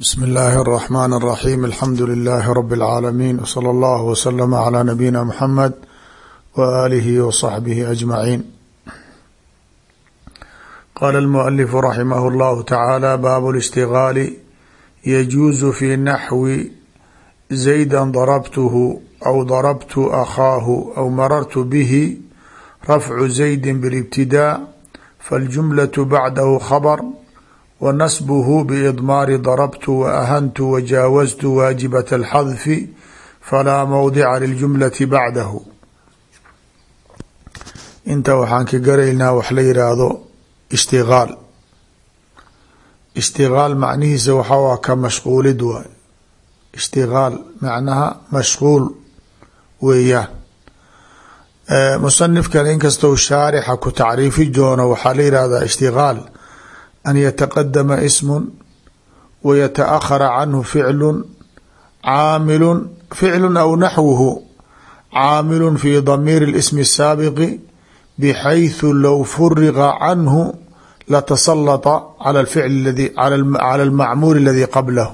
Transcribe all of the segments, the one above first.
bsmi اllahi الرحmn الرaxيm alxamdu لilh rb العaalamiin wslى اllah wslm عlى nabiyina mxamed walihi wصaxbihi aجmaciin qala اlmualifu raximah اllahu tacaala baabu اlاshtigaali yajuuzu fi naxwi zayda darabtuhu aw darabtu akhaahu aw marartu bihi rafcu zaydi bاlاbtidaa faاljumlaة bacdahu khabr wnasbhu bidmaari darabtu waahantu wajaawaztu waajibat alxadfi falaa mowdica liljumlati bacdahu inta waxaan ka garaynaa wax la yiraahdo ishtigaal ishtigaal macnihiisa waxaa ka mashquulid waay ishtigaal macnaha mashquul weeyaan musanifkan inkastoo shaarixa ku tacriifi joono waxaa la yihahdaa ishtigaal an yataqadama ismu wayataأkhara canhu ficlu caamilu ficlu aw naxwuhu caamilu fi damiir اlismi الsaabiqi bxayثu low furiqa canhu latasalطa calى اficl calى اlmacmuul اladi qablahu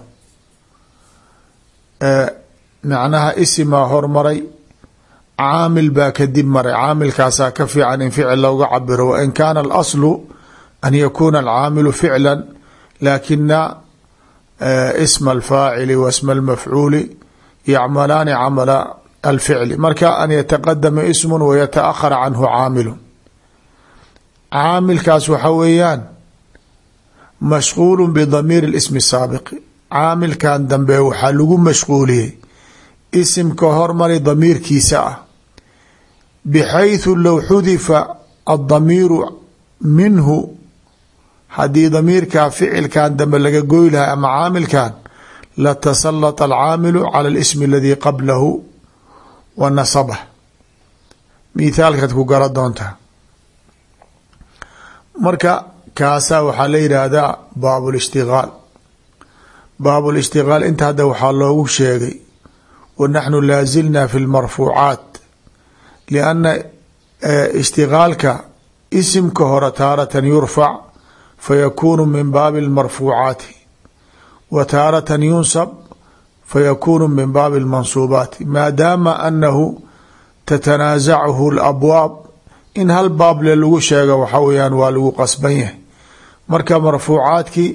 macnaha isimaa hormaray caamil baa kadib maray caamilkaasaa ka fiican in ficil looga cabiro wain kaana اlaslu an yakuna alcaamilu ficla laakina sma alfaacili wa sma almafcuuli yacmalaani camala alficli marka an yataqadama ismun wayataahara canhu caamilun caamilkaas waxa weeyaan mashquulu bidamiiri ismi saabiqi caamilkan dambe waxaa lagu mashquuliyey isimka hormari damiirkiisa ah bixayثu low xudifa adamiiru minhu haddii damiirkaa ficilkan dambe laga goy lahay ama caamilkan latasalata alcaamilu cala اlismi aladii qablahu wa nasabah. Mithaalkaad ku gara doontaa marka kaasaa waxaa la yidhaahdaa baab lishtigaal baab lishtigaal inta hadda waxaa loogu sheegay wa naxnu laa zilna fi lmarfuucaat. Lianna ishtigaalka isimka hore taaratan yurfac fayakunu min baabi اlmarfuucaati wa taaratan yunsab fayakunu min baabi اlmansuubaati maadaama anahu tatanaasachu اlabwaab in hal baable lagu sheega waxa weyaan waa lagu qasban yahay marka marfuucaadkii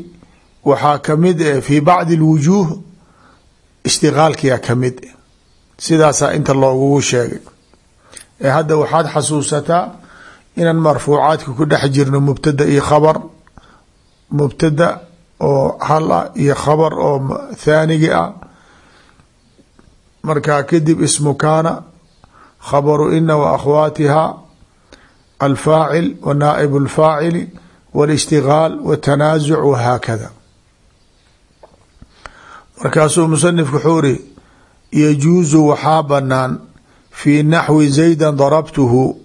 waxaa kamid eh fi bacdi اlwujuuh ishtigaalkiyaa kamid sidaasaa inta loogugu sheegay ee hadda waxaad xasuusataa inaan marfuucaadka ku dhex jirno mubtada iyo khabar mubtada oo hal ah iyo khabar oo thaanigi ah. Markaa kadib ismu kaana khabaru ina wa akhwaatiha alfaacil wa naa'ib alfaacili walishtigaal watanaazuc wahaakada markaasuu musanif wuxuu iri yajuusu waxaa banaan fii naxwi zayda darabtuhu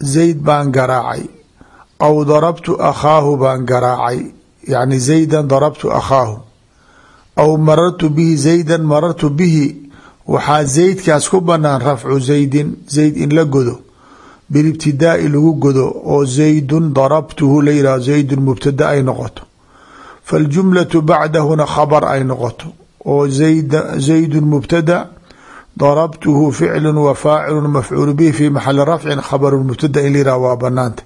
zayd baan garaacay aw darabtu akhaahu baan garaacay yani zayda darabtu akhaahu aw marartu bihi zayda marartu bihi waxaa zaydkaas ku banaan rafcu zaydin zayd in la godo bilibtidaai lagu godo oo zaydun darabtuhu la yihahdo zaydun mubtada ay noqoto faاljumlatu bacdahuna khabar ay noqoto oo zaydun mubtada darabtuhu ficlu wa faacilu mafcuul bihi fi maxali rafcin khabaru mubtada in la waa banaanta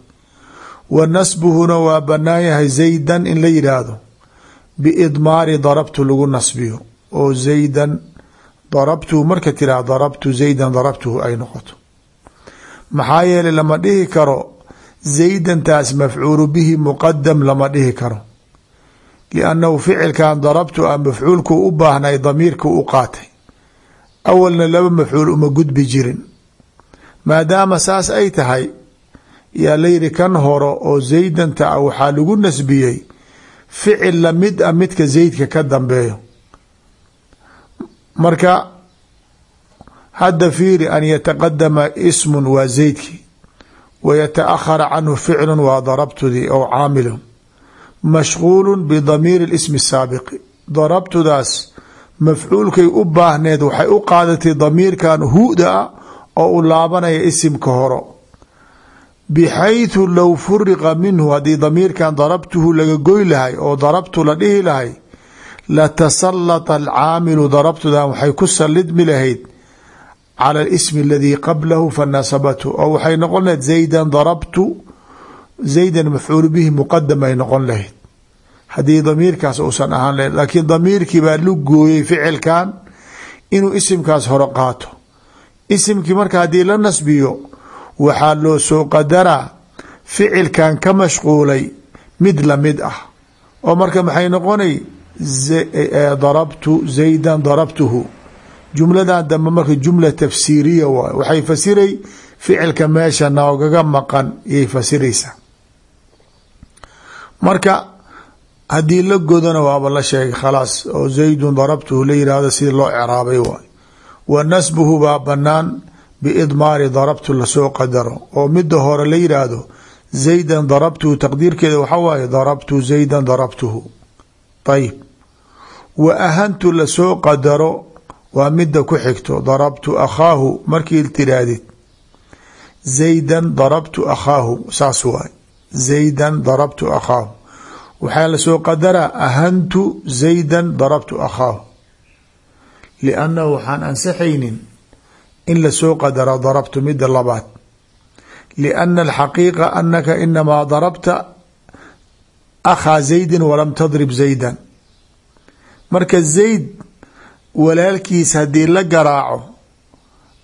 wa nasbuhuna waa banaan yahay zaydan in la yidhaahdo. Biidmaari darabtu lagu nasbiyo. Oo zaydan darabtuhu marka tiraha darabtu zaydan darabtuhu ay noqoto. Maxaa yeelay lama dhihi karo zaydantaas mafcuulu bihi muqadam lama dhihi karo. Liannahu ficilkan darabtu a mafcuulku u baahnay damiirka u qaatay. Awalna laba mafcuul uma gudbi jirin. Maadaama saas ay tahay yaa layidhi kan horo oo zaydanta ah waxaa lagu nasbiyey ficil lamid a midka zaydka ka dambeeyo marka hadda fiiri an yataqadama ismun waa zaydki wa yataأkhara canhu ficlu waa darabtudii ou caamilun mashquulu bidamiiri اlismi الsaabiqi darabtudaas mafcuulkay u baahneed waxay u qaadatay damiirkan huda ah oo u laabanaya isimka horo bxayثu low furiqa minhu haddii damiirkan darabtuhu laga goy lahay oo darabtu la dhihi lahay latasalata alcaamilu darabtudan waxay ku salidmi lahayd cala alismi aladii qablahu fanasabathu oo waxay noqon lahayd zaydan darabtu zaydan mafcuulu bihi muqadam ay noqon lahayd haddii damiirkaas uusan ahaan lahayd laakiin damiirkii baa lu gooyey ficilkan inuu isimkaas hore qaato isimkii marka haddii la nasbiyo waxaa loo soo qadaraa ficilkan ka mashquulay mid la mid ah. oo marka maxay noqonay? Darabtu zaydan darabtuhu. Jumladan dambe marka jumla tafsiiriya waay waxay fasiray ficilka meesha noogaga maqan iyay fasiraysaa marka haddii la godona waaba la sheegay khalaas oo zaydun darabtuhu la yihahdo sida loo craabay waay. Wa nasbuhu baa banaan biidmaari darabtu la soo qadaro. Oo mida hore la yidhaahdo zaydan darabtuhu taqdiirkeeda waxaa waaye darabtu zaydan darabtuhu. Ayib wa ahantu la soo qadaro waa mida ku xigto. Darabtu akhaahu markii tiraahdid zaydan darabtu akhaahu saas waay zaydan darabtu akhaahu. Waxaa la soo qadaraa ahantu zaydan darabtu akhaahu. Liannahu waxaan ansaxaynin in la soo qadara darabtu mida labaad. lianna alxaqiiqa anaka inamaa darabta akhaa zaydin walam tadrib zaydan marka zayd walaalkiis haddii la garaaco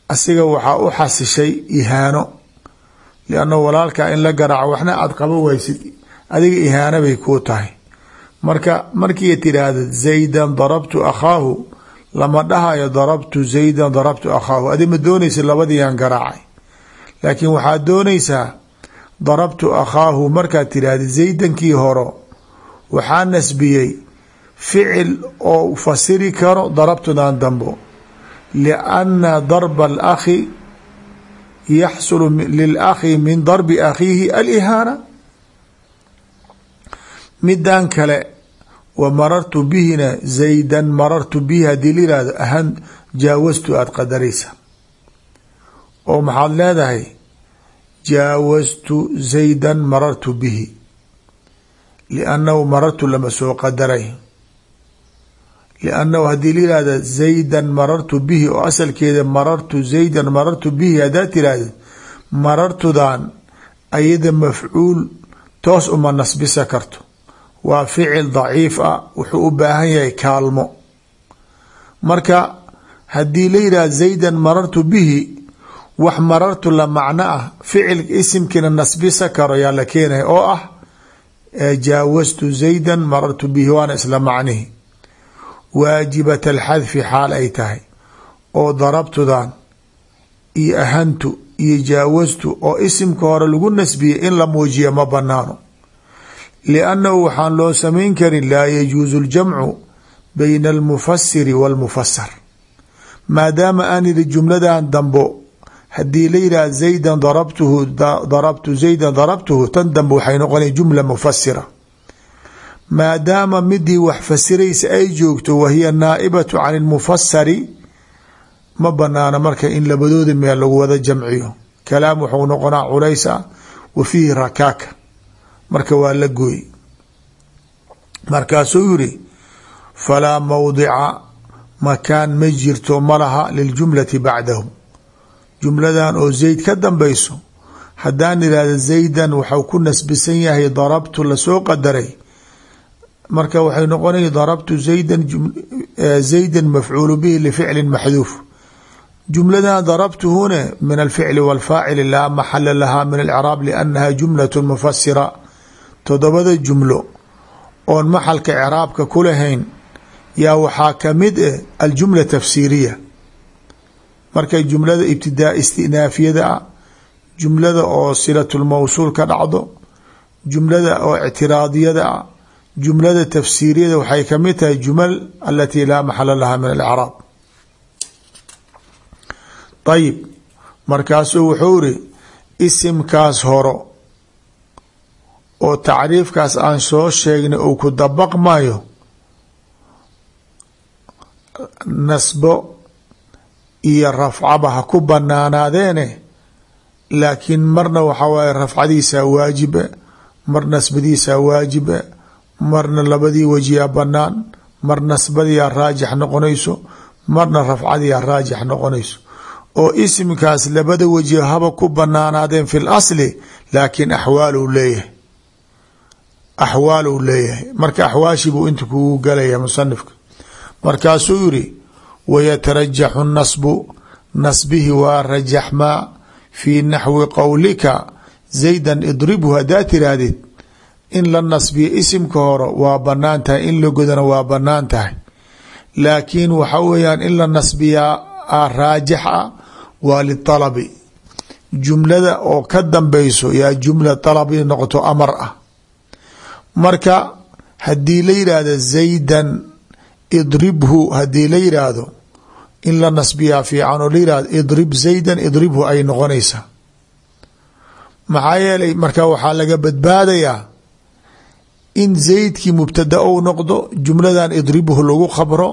asiga waxaa u xasishay ihaano. liannahu walaalkaa in la garaaco waxna aada qaba waysid adiga ihaano bay kuu tahay. Marka markii tiraahda zaydan darabtu akhaahu lama dhahayo darabtu zaydan darabtu akhaahu. Adi ma doonaysa labadiiaan garaacay. Laakiin waxaad doonaysaa darabtu akhaahu markaad tiraahda zaydankii horo waxaa nasbiyey ficil oo fasiri karo darabtudan dambo. Lianna darba alakhi yaxsulu lilakhi min darbi akhiihi alihaana. Midan kale wa marartu bihina zaydan marartu bihi haddii la yihahdo ahan jaawastu aada qadaraysa. Oo maxaad leedahay jaawastu zaydan marartu bihi liannahu marartu lama soo qadaray. Liannahu haddii la yihahda zaydan marartu bihi oo asalkeeda marartu zaydan marartu bihi haddaad tiraahdo marartudan ayada mafcuul toos uma nasbisa karto waa ficil daciif ah wuxuu u baahan yahay kaalmo. Marka haddii la yidhahda zaydan marartu bihi wax marartu la macno ah ficil isimkiina nasbisa karo yaa la keenaya oo ah jaawastu zaydan marartu bihi waana isla macnihi. Waajibat alxadfi xaal ay tahay oo darabtudan iyo ahantu iyo jaawastu oo isimka hore lagu nasbiyey in la muujiya ma banaano liannahu waxaan loo samayn karin laa yajuusu ljamcu bayna almufasiri walmufasar maadaama aan yidhi jumladan dambo haddii la yidhah zaydan darabtuhu darabtu zaydan darabtuhu tan dambe waxay noqonaya jumla mufasira maadaama midii wax fasiraysa ay joogto wahiya naa'ibatu can ilmufasari ma banaana marka in labadooda meel lagu wada jamciyo kalaam wuxuu noqonaa culaysa wa fiihi rakaaka marka waa la gooy markaasuu yiri falaa mawdica makaan ma jirto ma laha liljumlati bacdahu jumladan oo zayd ka dambayso haddaan idhahda zaydan waxau ku nasbisan yahay darabtu la soo qadaray. Marka waxay noqonaya darabtu zaydan zaydan mafcuulu bihi lificli maxduuf. Jumladan darabtuhuna min alficli wاlfaacili laa maxala laha min alcraab liannaha jumlat mufasira todobada jumlo oon maxalka craabka ku lahayn yaa waxaa ka mid ah aljumla tafsiiriya. Markay jumlada ibtidaa istinaafiyada ah jumlada oo silatulmawsuul ka dhacdo jumlada oo ictiraadiyada ah jumlada tafsiiriyada waxay ka mid tahay jumal alatii laa maxala laha min alcraab ayib markaasuu wuxuu iri isimkaas horo oo tacriifkaas aan soo sheegnay uu ku dabaqmayo nasbo iyo rafcaba ha ku banaanaadeene laakiin marna waxaa waaye rafcadiisaa waajiba mar nasbadiisaa waajiba marna labadii wajiyaa banaan mar nasbadiyaa raajix noqonayso marna rafcadiyaa raajix noqonayso. Oo isimkaas labada weji haba ku banaanaadeen fi l asli laakiin axwaaluu leeyahay axwaaluu leeyahay. Marka axwaashii buu inta kugu galaya musanifka. Markaasuu yiri wayatarajaxu nasbu nasbihi waa rajaxmaa fii naxwi qowlika zaydan idribhu haddaa tiraahdid in la nasbiyo isimka hore waa bannaan tahay in la godana waa bannaan tahay. Laakiin waxa weeyaan in la nasbiyaa raajix a waa lialabi jumlada oo ka dambeyso yaa jumla alab in noqoto amar ah marka haddii la yidhaahdo zaydan idribhu haddii la yidhaahdo in la nasbiyaa fiican oo la yihahdo idrib zaydan idribhu ay noqonaysaa. Maxaa yeelay marka waxaa laga badbaadayaa in zaydkii mubtada ou noqdo jumladan idribhu lagu khabro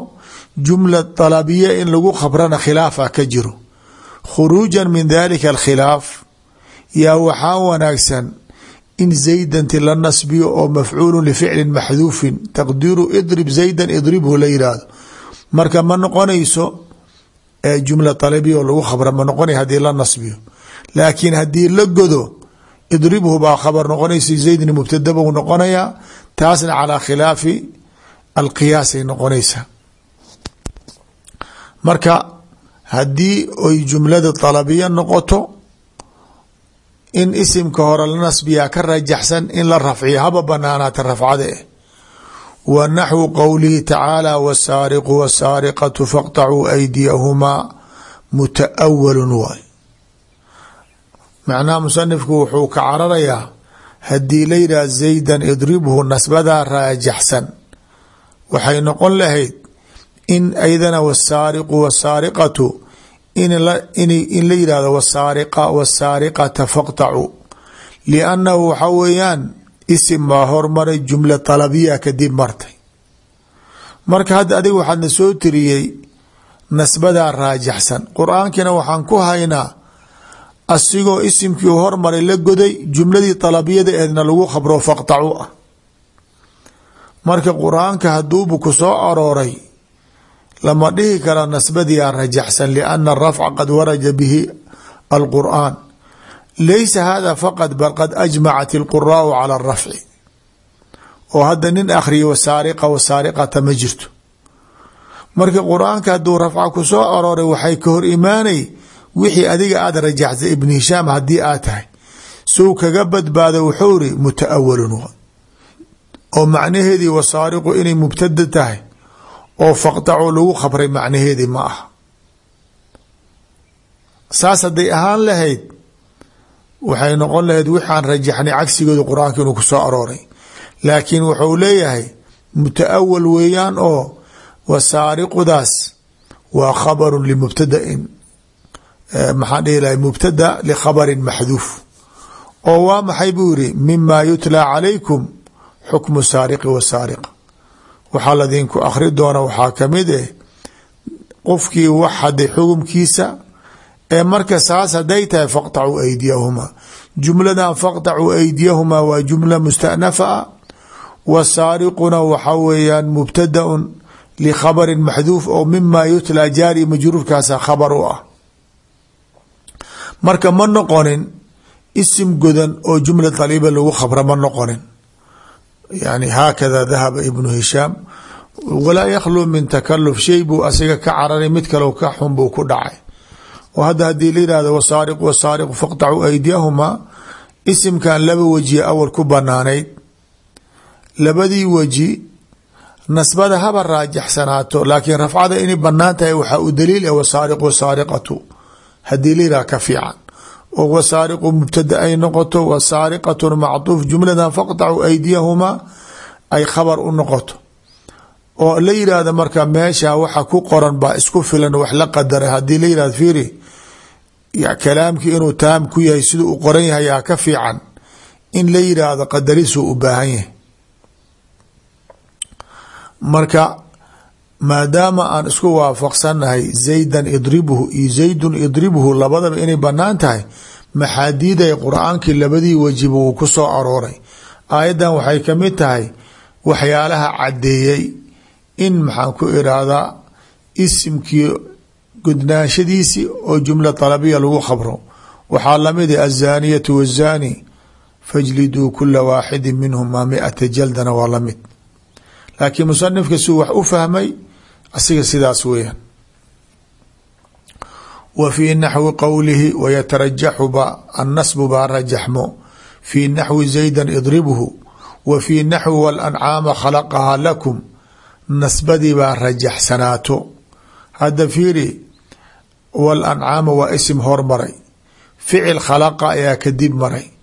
jumla dalabiya in lagu khabrana khilaafa ka jiro. Khuruujan min dalika alkhilaaf. Yaa waxaa wanaagsan in zaydanti la nasbiyo oo mafcuulu lificlin maxduufin taqdiiru idrib zaydan idribhu la yihahdo marka ma noqonayso jumla dalabiya oo lagu khabra ma noqonay haddii la nasbiyo. Laakiin haddii la godo idribhu baa khabar noqonaysa zaydni mubtada buu noqonayaa taasna calaa khilaafi alqiyaasay noqonaysaa marka haddii oy jumlada dalabiya noqoto in isimka hore la nasbiyaa ka rajaxsan in la rafciyo haba banaanaata rafcada eh wa naxwu qowlihi tacaala wasaariqu wasaariqatu faqطacuu aydiyahumaa mutaawalun waay. Macnaha musanifku wuxuu ka cararayaa haddii la yidhah zaydan idribhu nasbadaa raajaxsan waxay noqon lahayd in aydana wasaariqu wasaariqatu in la yidhahdo wasaariqa wasaariqata faqطacuu liannahu waxa weeyaan isim baa hormaray jumla dalabiya kadib martay marka hadda adiga waxaadna soo tiriyey nasbadaa raajaxsan qur'aankiina waxaan ku haynaa asigoo isimkii hormaray la goday jumladii dalabiyada eedna lagu khabro faqtacu ah marka qur'aanka haduubu ku soo arooray lama dhihi kara nasbadiyaa rajaxsan liana arafca qad waraja bihi alqur'aan. Laysa hada faqad bal qad ajmacat ilquraau cala arafci oo hadda nin akhriya wasaariqa wasaariqata ma jirto. Marka qur'aanka hadduu rafca ku soo arooray waxay ka hor imaanay wixii adiga aada rajaxsay ibn hishaam haddii aad tahay sow kaga badbaado wuxuu iri mutaawalun oo macnaheedii wasaariqu inay mubtada tahay oo faqtacu lagu khabray macnaheedii ma aha. Saas hadday ahaan lahayd waxay noqon lahayd wixaan rajaxnay cagsigooda qur'aanka inuu ku soo arooray. Laakiin wuxuu leeyahay mutaawal weeyaan oo wasaariqudaas waa khabaru limubtadain maxaan dhihi lahay mubtada likhabarin maxduuf. Oo waa maxay buu yiri mima yutla calaykum xukmu saariqi wasaariqa waxaa ladinku akhri doona waxaa ka mid eh qofkii wax haday xukumkiisa ee marka saas haday tahay faqطacuu aydiyahumaa. Jumladan faqطacuu aydiyahumaa waa jumla mustanafa a wasaariquna waxa weeyaan mubtadaun likhabarin maxduuf oo mima yutla jaari majruurkaasa khabar u ah. Marka ma noqonin isim godan oo jumla daliba lagu khabra ma noqonin yani haakada dahaba ibnu hishaam walaa yakhluu min takaluf shay buu asiga ka cararay mid kale ka xun buu ku dhacay. Oo hadda haddii la yihahdo wasaariqu wasaariqu faqطacuu aydiyahumaa isimkan laba wejiye awal ku banaanayd labadii weji nasbada haba raajaxsanaato laakiin rafcada inay bannaan tahay waxaa u daliil ah wasaariq wasaariqatu haddii ka fiican oo wasaariqu mubtada ay noqoto wasaariqatun macduuf jumladan faqطacuu aydiyahumaa ay khabar u oo la yidhaahdo marka meesha waxa ku qoran baa isku filan wax la qadaray haddii la yihahdo fiiri kalaamkii inuu taam ku yahay siduu u qoran yahay yaa ka fiican in la yidhaahdo qadarisuu u baahan yahay marka maadaama aan isku waafaqsannahay zaydan idribhu iyo zaydun idribhu labadaba inay bannaan tahay maxaadiiday qur'aankii labadii wajiba wuu ku soo arooray. Aayaddan waxay ka mid tahay waxyaalaha caddeeyey in maxaan ku iraahdaa isimkii gudnaanshadiisii oo jumla talabiya lagu khabro. Waxaa la mid ah azaaniyatu wazaani fajliduu kula waaxidin minhumaa miata jaldana waa la mid laakiin musanifka suu wax u fahmay asiga sidaas weeyaan. Wa fii naxwi qowlihi wayatarajaxu ba annasbu baa rajaxmo. Fii naxwi zaydan idribhu wa fii naxwi walancaama khalaqahaa lakum. Nasbadii baa rajaxsanaato. Hadda fiiri walancaama waa isim hormaray. Ficil khalaqa ayaa kadib maray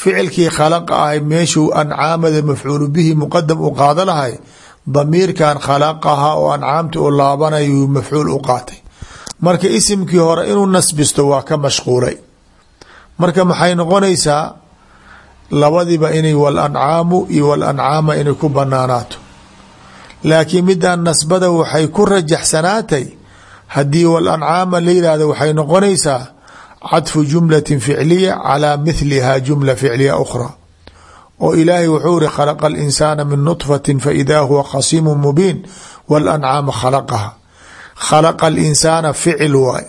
ficilkii khalaqa ahay meeshuu ancaamada mafcuulu bihi muqadam u qaado lahay damiirkan khalaqaha oo ancaamta u laabanayuu mafcuul u qaatay. Marka isimkii hore inuu nasbisto waa ka mashquulay. Marka maxay noqonaysaa? Labadiba inay walancaamu iyo walancaama inay ku banaanaato laakiin midaan nasbada waxay ku rajaxsanaatay haddii walancaama la yihahdo waxay noqonaysaa cadfu jumlatin ficliya calaa mithliha jumla ficliya ukhra. Oo ilaahay wuxuu iri khalaqa alinsaana min nudfatin faidaa huwa khasiimu mubiin walancaama khalaqaha khalaqa alinsaana ficil waay.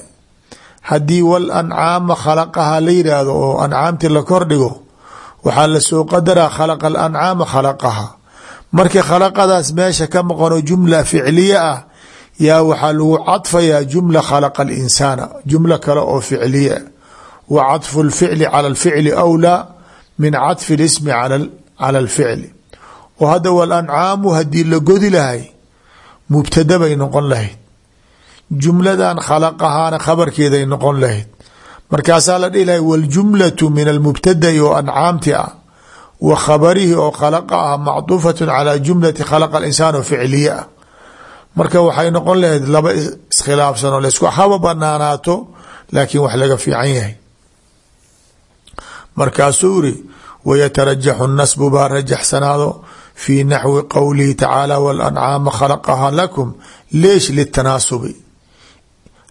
Haddii walancaama khalaqaha la yidhaahdo oo ancaamtii la kordhigo waxaa la soo qadaraa khalaqa alancaama khalaqaha markii khalaqadaas meesha ka maqano jumla yaa waxaa lagu cadfayaa jumla khalaqa alinsaana jumlo kale oo ficliya. Wa cadfu lficli cala alficli awlaa min cadfi lismi cala alficli. Oo hadda walancaamu haddii la godi lahay mubtada bay noqon lahayd. Jumladan khalaqahaana khabarkeeday noqon lahayd. Markaasaa la dhihi lahay waljumlatu min almubtadai oo ancaamti ah wa khabarihi oo khalaqa ah macduufatu calaa jumlati khalaqa alinsaan oo ficliye ah marka waxay noqon lahayd laba iskhilaafsan oo laysku haba banaanaato laakiin wax laga fiican yahay. Markaasuu iri wayatarajaxu nasbu baa rajaxsanaado fii naxwi qowlihi tacaala walancaama khalaqaha lakum leesh litanaasubi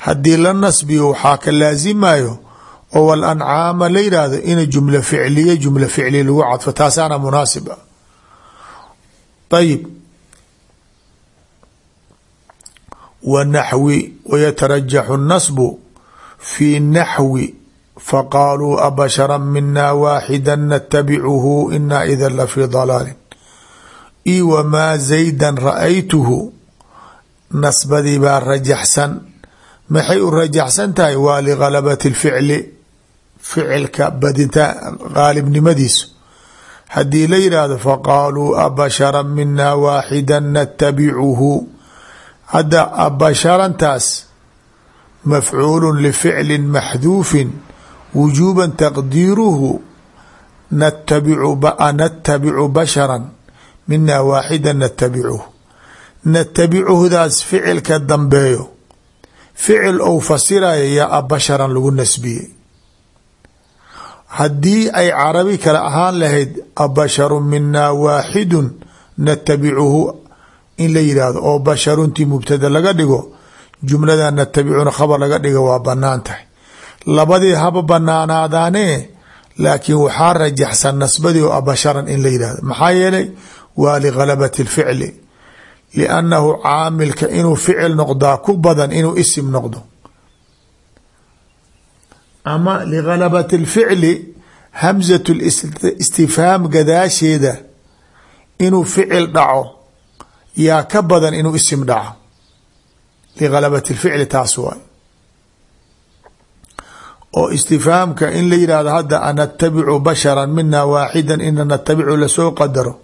haddii la nasbiyo waxaa ka laasimayo oo walancaama la yidhaahdo ina jumla ficliya jumla ficliya lagu cadfo taasaana munaasib ah wa naxwi wayatarajaxu nasbu fii naxwi faqaaluu abashara mina waaxida natabicuhu ina ida lafii dalaalin i wamaa zaydan ra'aytuhu nasbadii baa rajaxsan maxay u rajaxsan tahay waa ligalabati lficli ficilka badinta qaalibnimadiisu haddii la yidhaahdo faqaaluu abashara mina waaxida natabicuhu hadda abasharantaas mafcuulu lificli maxduufin wujuuba taqdiiruhu natabicu bashara mina waaxida natabicuhu natabicuhudaas ficilka dambeeyo ficil ou fasiraya yaa abasharan lagu nasbiyey. Haddii ay carabi kale ahaan lahayd abasharu mina waaxidun natabicuhu in la yidhaahdo oo basharuntii mubtada laga dhigo jumlada natabicuna khabar laga dhigo waa bannaan tahay. Labadii haba banaanaadaane laakiin waxaa rajaxsan nasbadii oo abasharan in la yidhahdo maxaa yeelay waa ligalabati lficli liannahu caamilka inuu ficil noqdaa ku badan inuu isim noqdo. Ama ligalabati lficli hamzat istifhaam gadaasheeda inuu ficil dhaco yaa ka badan inuu isim dhaco. Ligalabati lficli taas waay. Oo istifhaamka in la yidhahdo hadda anatabicu bashara mina waaxida ina natabicu la soo qadaro.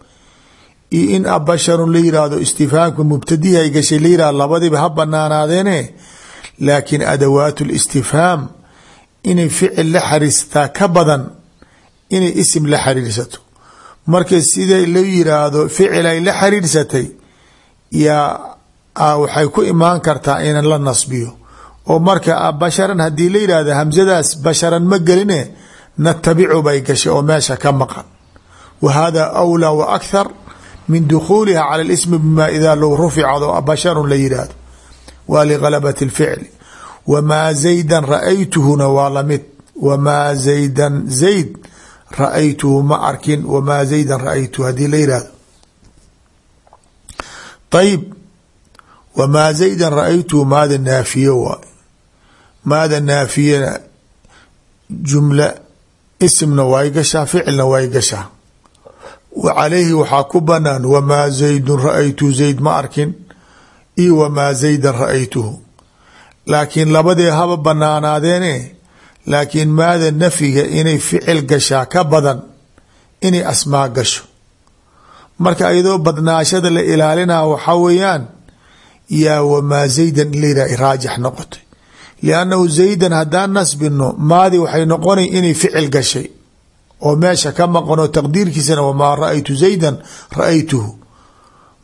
Iyo in abasharun la yihahdo istifhaamka mubtadihi ay gashay la yihahdo labadiba ha banaanaadeene laakiin adawaat listifhaam inay ficil la xariirsataa ka badan inay isim la xariirsato. Marka siday la yiraahdo ficil ay la xariirsatay yaa waxay ku imaan kartaa inan la nasbiyo. Oo marka basharan haddii la yihahdo hamsadaas basharan ma geline natabicu bay gashay oo meesha ka maqan. Wa hada awlaa wa akhar min dukhuuliha cala lismi bima idaa low ruficado basharun la yidhaahdo. Waa ligalabati lficli wamaa zaydan ra'aytuhuna waa la mid wamaa zaydan zayd ra'aytuhu ma arkin. Wamaa zaydan ra'aytuhu haddii la yihahdo ayib wamaa zaydan ra'aytuhu maada naafiye waay maada naafiyana jumla isimna way gashaa ficilna way gashaa calayhi waxaa ku banaan wamaa zaydun ra'aytu zayd ma arkin iyo wamaa zaydan ra'aytuhu laakiin labadee haba banaanaadeene laakiin maada nafyiga inay ficil gashaa ka badan inay asmaa gasho marka iyadoo badnaashada la ilaalinaa waxaa weeyaan yaa wamaa zaydan in layidhah raajix noqotay. Liannahu zaydan haddaan nasbino maadi waxay noqonay inay ficil gashay. Oo meesha ka maqanoo taqdiirkiisana wamaa ra'aytu zaydan ra'aytuhu.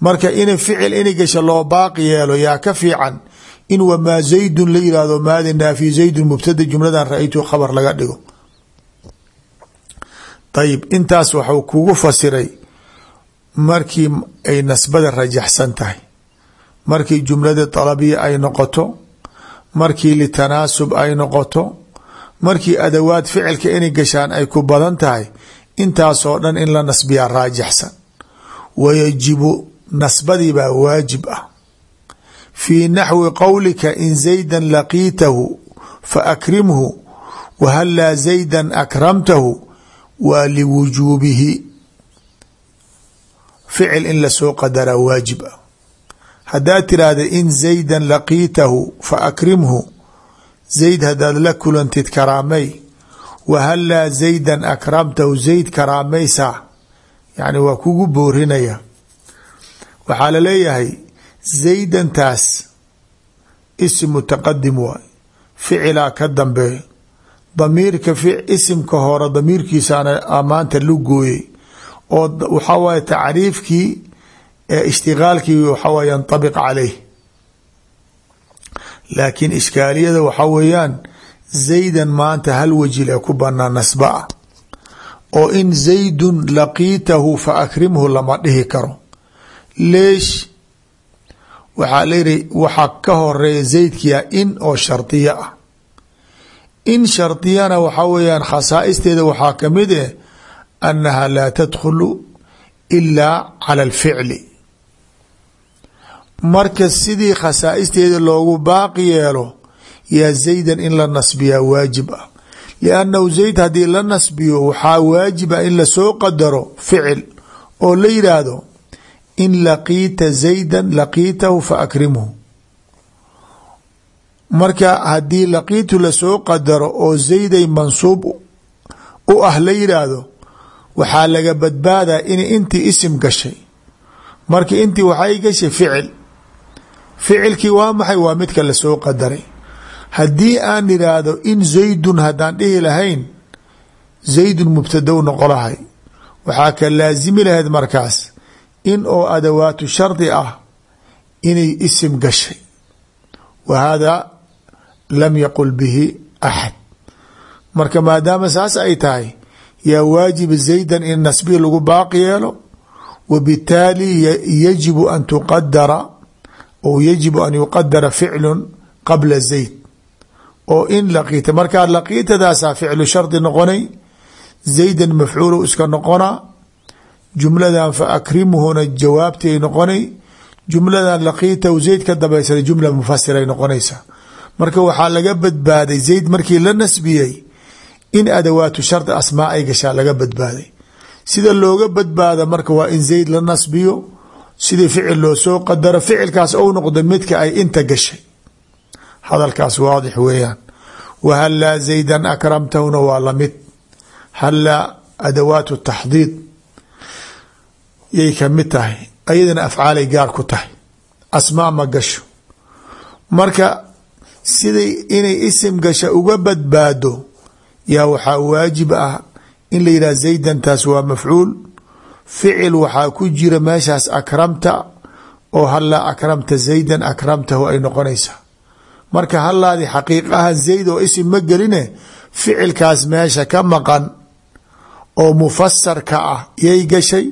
Marka ina ficil inay gasha loo baaqi yeelo yaa ka fiican in wamaa zaydun la yihahdo maadi naafiy zaydun mubtada jumladan ra'aytuhu khabar laga dhigo. Ayib intaas waxuu kugu fasiray markii ay nasbada rajaxsan tahay. Markii jumlada dalabiya ay noqoto markii litanaasub ay noqoto markii adawaad ficilka inay gashaan ay ku badan tahay intaasoo dhan in la nasbiyaa raajixsan wayajibu nasbadii baa waajib ah. Fii naxwi qowlika in zaydan laqiitahu fa akrimhu wahallaa zaydan akramtahu waa liwujuubihi ficil in la soo qadaraa waajib ah. Haddaad tiraahda in zaydan laqiitahu fa akrimhu zayd haddaad la kulantid karaamay wahallaa zaydan akramtahu zayd karaamaysaa yacni waa kugu boorinaya. Waxaa la leeyahay zaydantaas isim mutaqadim waay ficilaa ka dambeeyo damiirka isimka hore damiirkiisaana maanta lu gooyey oo waxaa waaye tacriifkii ee ishtigaalkii waxawa yanطabiq caleyh laakiin ishkaaliyada waxaa weeyaan zaydan maanta hal wajil ee ku banaa nasba. Ah oo in zaydun laqiitahu fa akrimhu lama dhihi karo. Leesh waxaa layihi waxaa ka horreeya zaydkia in oo shardiya ah. In shardiyana waxaa weeyaan khasaa'isteeda waxaa ka mid eh annaha laa tadkhulu ilaa cala alficli marka sidii khasaa'isteeda loogu baaqi yeelo yaa zaydan in la nasbiyaa waajib ah. Liannahu zayd haddii la nasbiyo waxaa waajib ah in la soo qadaro ficil oo la yidhaahdo in laqiita zaydan laqiitahu fa akrimhu marka haddii laqiitu la soo qadaro oo zayday mansuub u ah la yidhaahdo waxaa laga badbaadaa in intii isim gashay. Marka intii waxay gashay ficil. Ficilkii waa maxay? Waa midka la soo qadaray. Haddii aan idhaahdo in zaydun haddaan dhihi lahayn zaydun mubtadow noqo lahay. Waxaa ka laasimi lahayd markaas in oo adawaatu shardi ah inay isim gashay. Wa hada lam yaqul bihi axad marka maadaama saas ay tahay yaa waajiba zaydan in nasbihi lagu baaqi yeelo wa bitaali yajibu an tuqadara ou yajibu an yuqadara ficlu qabla zayd. Oo in laqiita markaa laqiitadaasaa ficlu shardi noqonay zaydan mafcuulu iska noqonaa jumladan fa akrimuhuna jawaabtiay noqonay jumladan laqiitahu zayd ka dambaysana jumla mufasiray noqonaysaa marka waxaa laga badbaaday zayd markii la nasbiyey in adawaatu shardi asmaa ay gashaa laga badbaaday. Sida looga badbaada marka waa in zayd la nasbiyo sidii ficil loo soo qadaro ficilkaas ou noqdo midka ay inta gashay. Hadalkaas waadix weeyaan. Wa hallaa zaydan akramtahuna waa la mid hallaa adawaatu taxdiid. Yay ka mid tahay. Ayadana afcaalay gaar ku tahay. Asmaa ma gasho. Marka siday inay isim gasha uga badbaado yaa waxaa waajib ah in la yidhah zaydantaas waa mafcuul. Ficil waxaa ku jira meeshaas akramta oo hallaa akramta zaydan akramtahu ay noqonaysaa marka hallaadii xaqiiq ahan zayd oo isim ma geline ficilkaas meesha ka maqan oo mufasarka ah yay gashay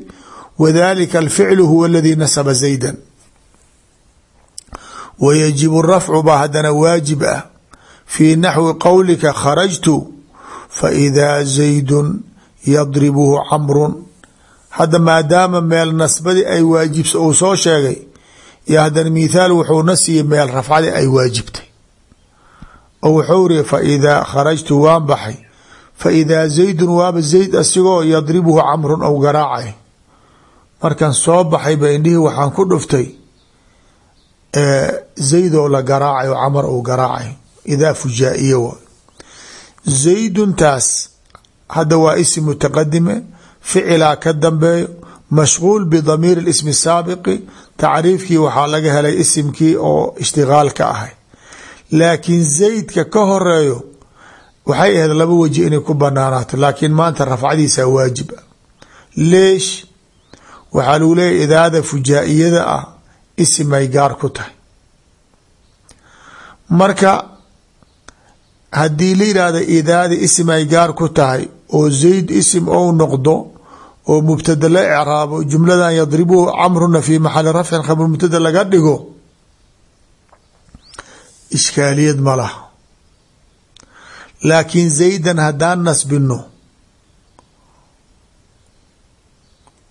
wadalika alficlu huwa aladii nasaba zaydan. Wayajibu rafcu baa haddana waajib ah. Fii naxwi qowlika kharajtu faidaa zaydun yadribuhu camrun. Hadda maadaama meel nasbadii ay waajibsa uu soo sheegay yo haddana mithaal wuxuuna siiyey meel rafcadi ay waajibtay. Oo wuxuu ri fa idaa kharajtu waan baxay. Fa idaa zaydun waaba zayd asigoo yadribuhu camrun ou garaacay. Markan soo baxay ba indhihii waxaan ku dhuftay zaydoo la garaacayo camar ou garaacay. Idaa fujaa-iya wa zayduntaas hadda waa isim mutaqadime ficilaa ka dambeeyo mashquul bidamiir اlismi saabiqi tacriifkii waxaa laga helay isimkii oo ishtigaal ka ahay laakiin zaydka ka horeeyo waxay ahayd laba weji inay ku banaanaato laakiin maanta rafcadiisa waajib ah leesh waxaa lagu leeyahy idaada fujaa-iyada ah isim ay gaar ku tahay marka haddii la yidhaahda idaada isim ay gaar ku tahay oo zayd isim ou noqdo oo mubtada la ecraabo jumladan yadribuhu camruna fi maxali rafcin khabr mubtada laga dhigo ishkaaliyad ma laha. Laakiin zaydan haddaan nasbino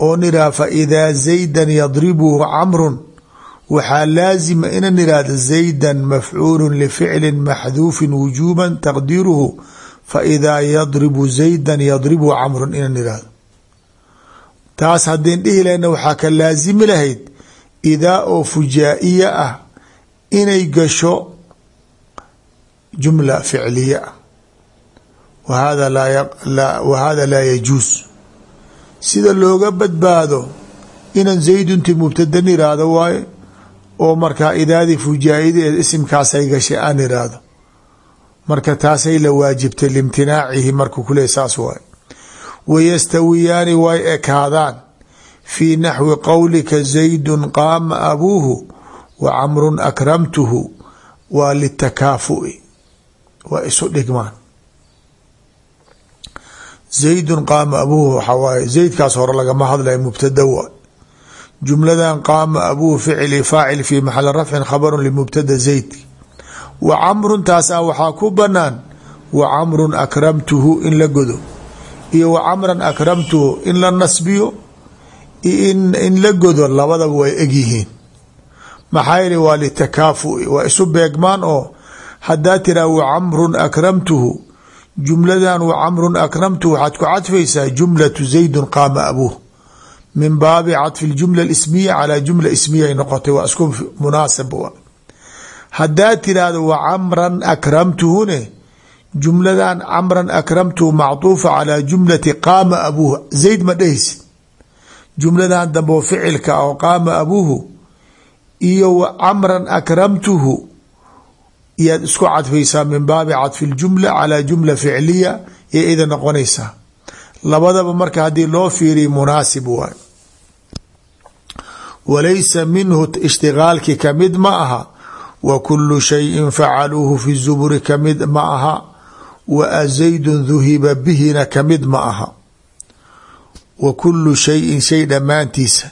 oo nidhaha fa idaa zaydan yadribuhu camrun waxaa laazima inan idhaahda zaydan mafcuulu lificli maxduufin wujuuba taqdiiruhu fa idaa yadribu zaydan yadribuhu camrun inan idhaahdo taas haddiin dhihi lahayna waxaa ka laasimi lahayd idaa oo fujaa-iya ah inay gasho jumla ficliya. Ah wahada wa hada laa yajuus. Sida looga badbaado inan zaydunti mubtadan iraahdo waaye oo markaa idaadii fujaa-ida ee isimkaasay gashay aan iraahdo marka taasay la waajibtay liimtinaacihi markuu kule saas waaye. Wayastawiyaani way ekaadaan. Fii naxwi qowlika zaydun qaama abuuhu wa camrun akramtuhu waa litakaafu'i. Waa isu dhigmaan. Zaydun qaama abuuhu waxaa waaye zaydkaas hore lagama hadlaya mubtada waa jumladan qaama abuuhu ficli faacil fi maxali rafcin khabarun limubtada zayd wa camrun taasaa waxaa ku banaan wa camrun akramtuhu in la godo iyo wa camran akramtuhu in la nasbiyo in la godo labadaba way egyihiin maxaa yili waa litakaafu'i waa isu beegmaan oo haddaa tiraa wa akramtuhu jumladan wa akramtuhu waxaad ku cadfaysaa jumlatu zaydun qaama abuuh min baabi cadfi jumla ismiya calaa jumla ismiya ay noqotay waa isku munaasab haddaa tiraahdo wa camran akramtuhune jumladan camran akramtuhu macطuufa calaa jumlati qaama abuuh zayd ma dhehaysid jumladan dambe oo ficilka oo qaama abuuhu iyo camran akramtuhu iyaad isku cadfaysaa min baabi cadfi ljumla calaa jumla ficliya ee ida noqonaysaa. Labadaba marka haddii loo fiiriya munaasib waay walaysa minhu ishtigaalki ka mid ma aha wa kulu shayin facaluuhu fi zuburi ka mid ma aha wa azaydun duhiba bihina ka mid ma aha. Wa kulu shayin shay dhammaantiisa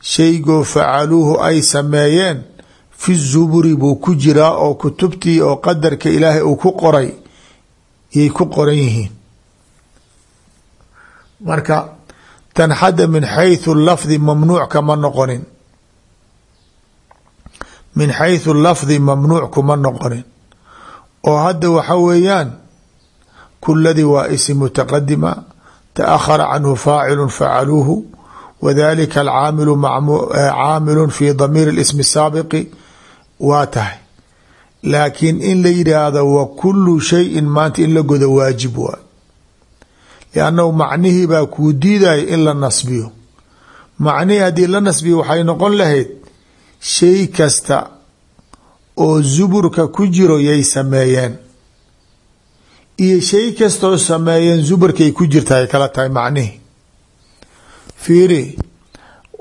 shaygoo facaluuhu ay sameeyeen fi zuburi buu ku jiraa oo kutubtii oo qadarka ilaahay uu ku qoray yay ku qoran yihiin. Marka tanxada min xayثu lafdi mamnuuc kama noqonin min xayثu lafdi mamnuuc kuma noqonin oo hadda waxa weeyaan kuladii waa isim mutaqadima taأkhara canhu faacilu facaluuhu wadalika alcaamilu caamilu fi damiir اlismi الsaabiqi waa tahay laakiin in la yidhaahdo wa kulu shayin maanta in la godo waajib waay liannahu macnihii baa kuu diidaya in la nasbiyo. Macnihii haddii la nasbiyo waxay noqon lahayd shay kasta oo zuburka ku jiro yay sameeyeen. Iyo shay kastaoo sameeyeen zuburkay ku jirta ay kala tahay macnihii. Fiiri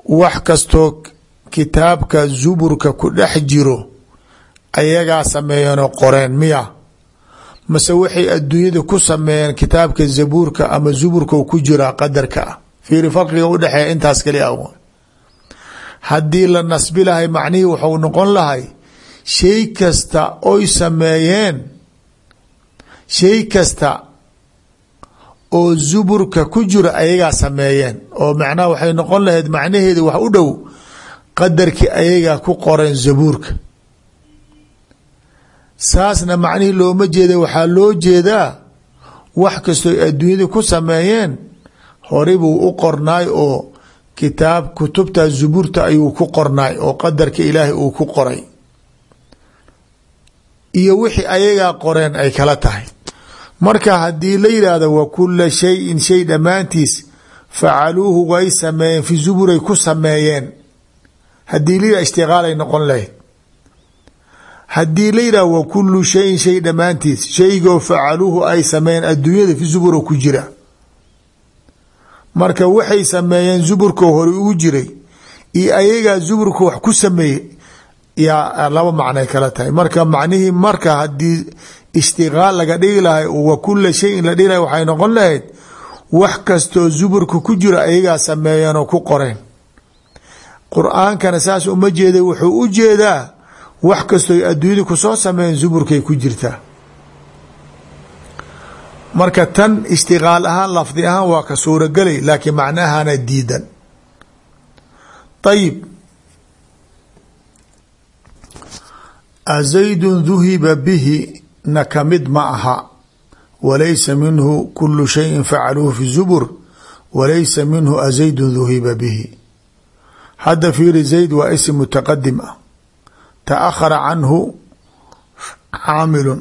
wax kastoo kitaabka zuburka ku dhex jiro ayagaa sameeyeenoo qoreen miya mase waxay adduunyada ku sameeyeen kitaabka zabuurka ama zuburka ku jiraa qadarka. Ah fiiri farqiga udhexeeya intaas kali a haddii la nasbi lahay macnihii waxuu noqon lahay shay kasta oy sameeyeen shay kasta oo zuburka ku jira ayagaa sameeyeen. Oo macnaha waxay noqon lahayd macnaheeda wax u dhow qadarkii ayagaa ku qoreen zabuurka saasna macnihii looma jeeda waxaa loo jeedaa wax kastoo adduunyada ku sameeyeen. Hore buu u qornaay oo kitaab kutubta zuburta ayuu ku qornaay oo qadarka ilaahay uu ku qoray. Iyo wixii ayagaa qoreen ay kala tahay. Marka haddii la yidhaahdo wa kula shayin shay dhammaantiis facaluuhu way sameeyeen fi zuburay ku sameeyeen. Haddii la ishtiqaalay noqon lahayd haddii la yidhah wa kulu shayin shay dhammaantiis shaygoo facaluuhu ay sameeyeen adduunyada fi zuburo ku jira. Marka waxay sameeyeen zuburkoo hore ugu jiray iyo ayagaa zuburka wax ku sameeyey yaa laba macnay kala tahay. Marka macnihii marka haddii ishtiqaal laga dhigi lahay wa kula shayin la dhigi lahay waxay noqon lahayd wax kastoo zuburka ku jiro ayagaa sameeyeen oo ku qoreen. Qur'aankana saas uma jeeda wuxuu u jeedaa wax kastoo adduunyada ku soo sameeyeen zuburkay ku jirtaa marka tan ishtiqaal ahaan lafdi ahaan waa ka suuragelay laakiin macnahana diidan. Ayib azaydun duhiba bihi na ka mid ma aha. Walaysa minhu kulu shayin facaluuhu fi zubur. Walaysa minhu azaydun duhiba bihi. Hadda fiiri zayd waa isim mutaqadim ah taأkhara canhu caamilu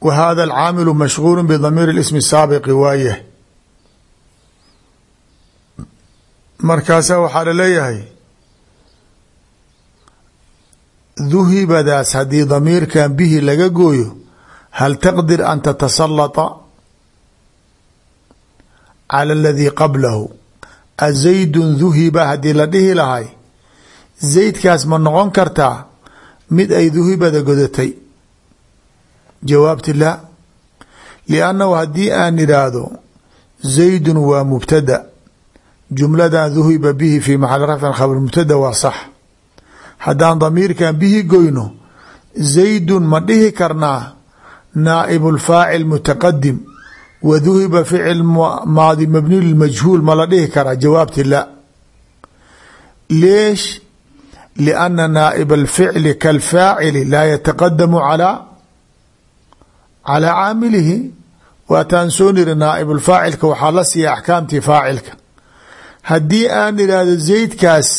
wa hada alcaamilu mashغuul bdamiir اsmi saabiqi waayah markaasa waxaa laleeyahay duhibadaas haddii damiirkan bihi laga gooyo hal taqdir an tatasalata cala aladii qablahu azaydun duhiba haddii la dhihi lahay zaydkaas ma noqon kartaa mid ay duhibada godatay. Jawaabti la liannahu haddii aan idhaahdo zaydun waa mubtada. Jumladan duhiba bihi fi maxali rafcin khabr mubtada waa sax. Haddaan damiirkan bihi goyno zaydun ma dhihi karnaa naaib lfaacil mutaqadim wa duhiba ficil maadi mabniy lmajhuul ma la dhihi karaa? Jawaabti la leesh lianna naaib alficli kalfaacili laa yataqadamu calaa calaa caamilihi waataan soo niri naaib lfaacilka waxaa la siiya axkaamtii faacilka haddii aan idhaahdo zaydkaas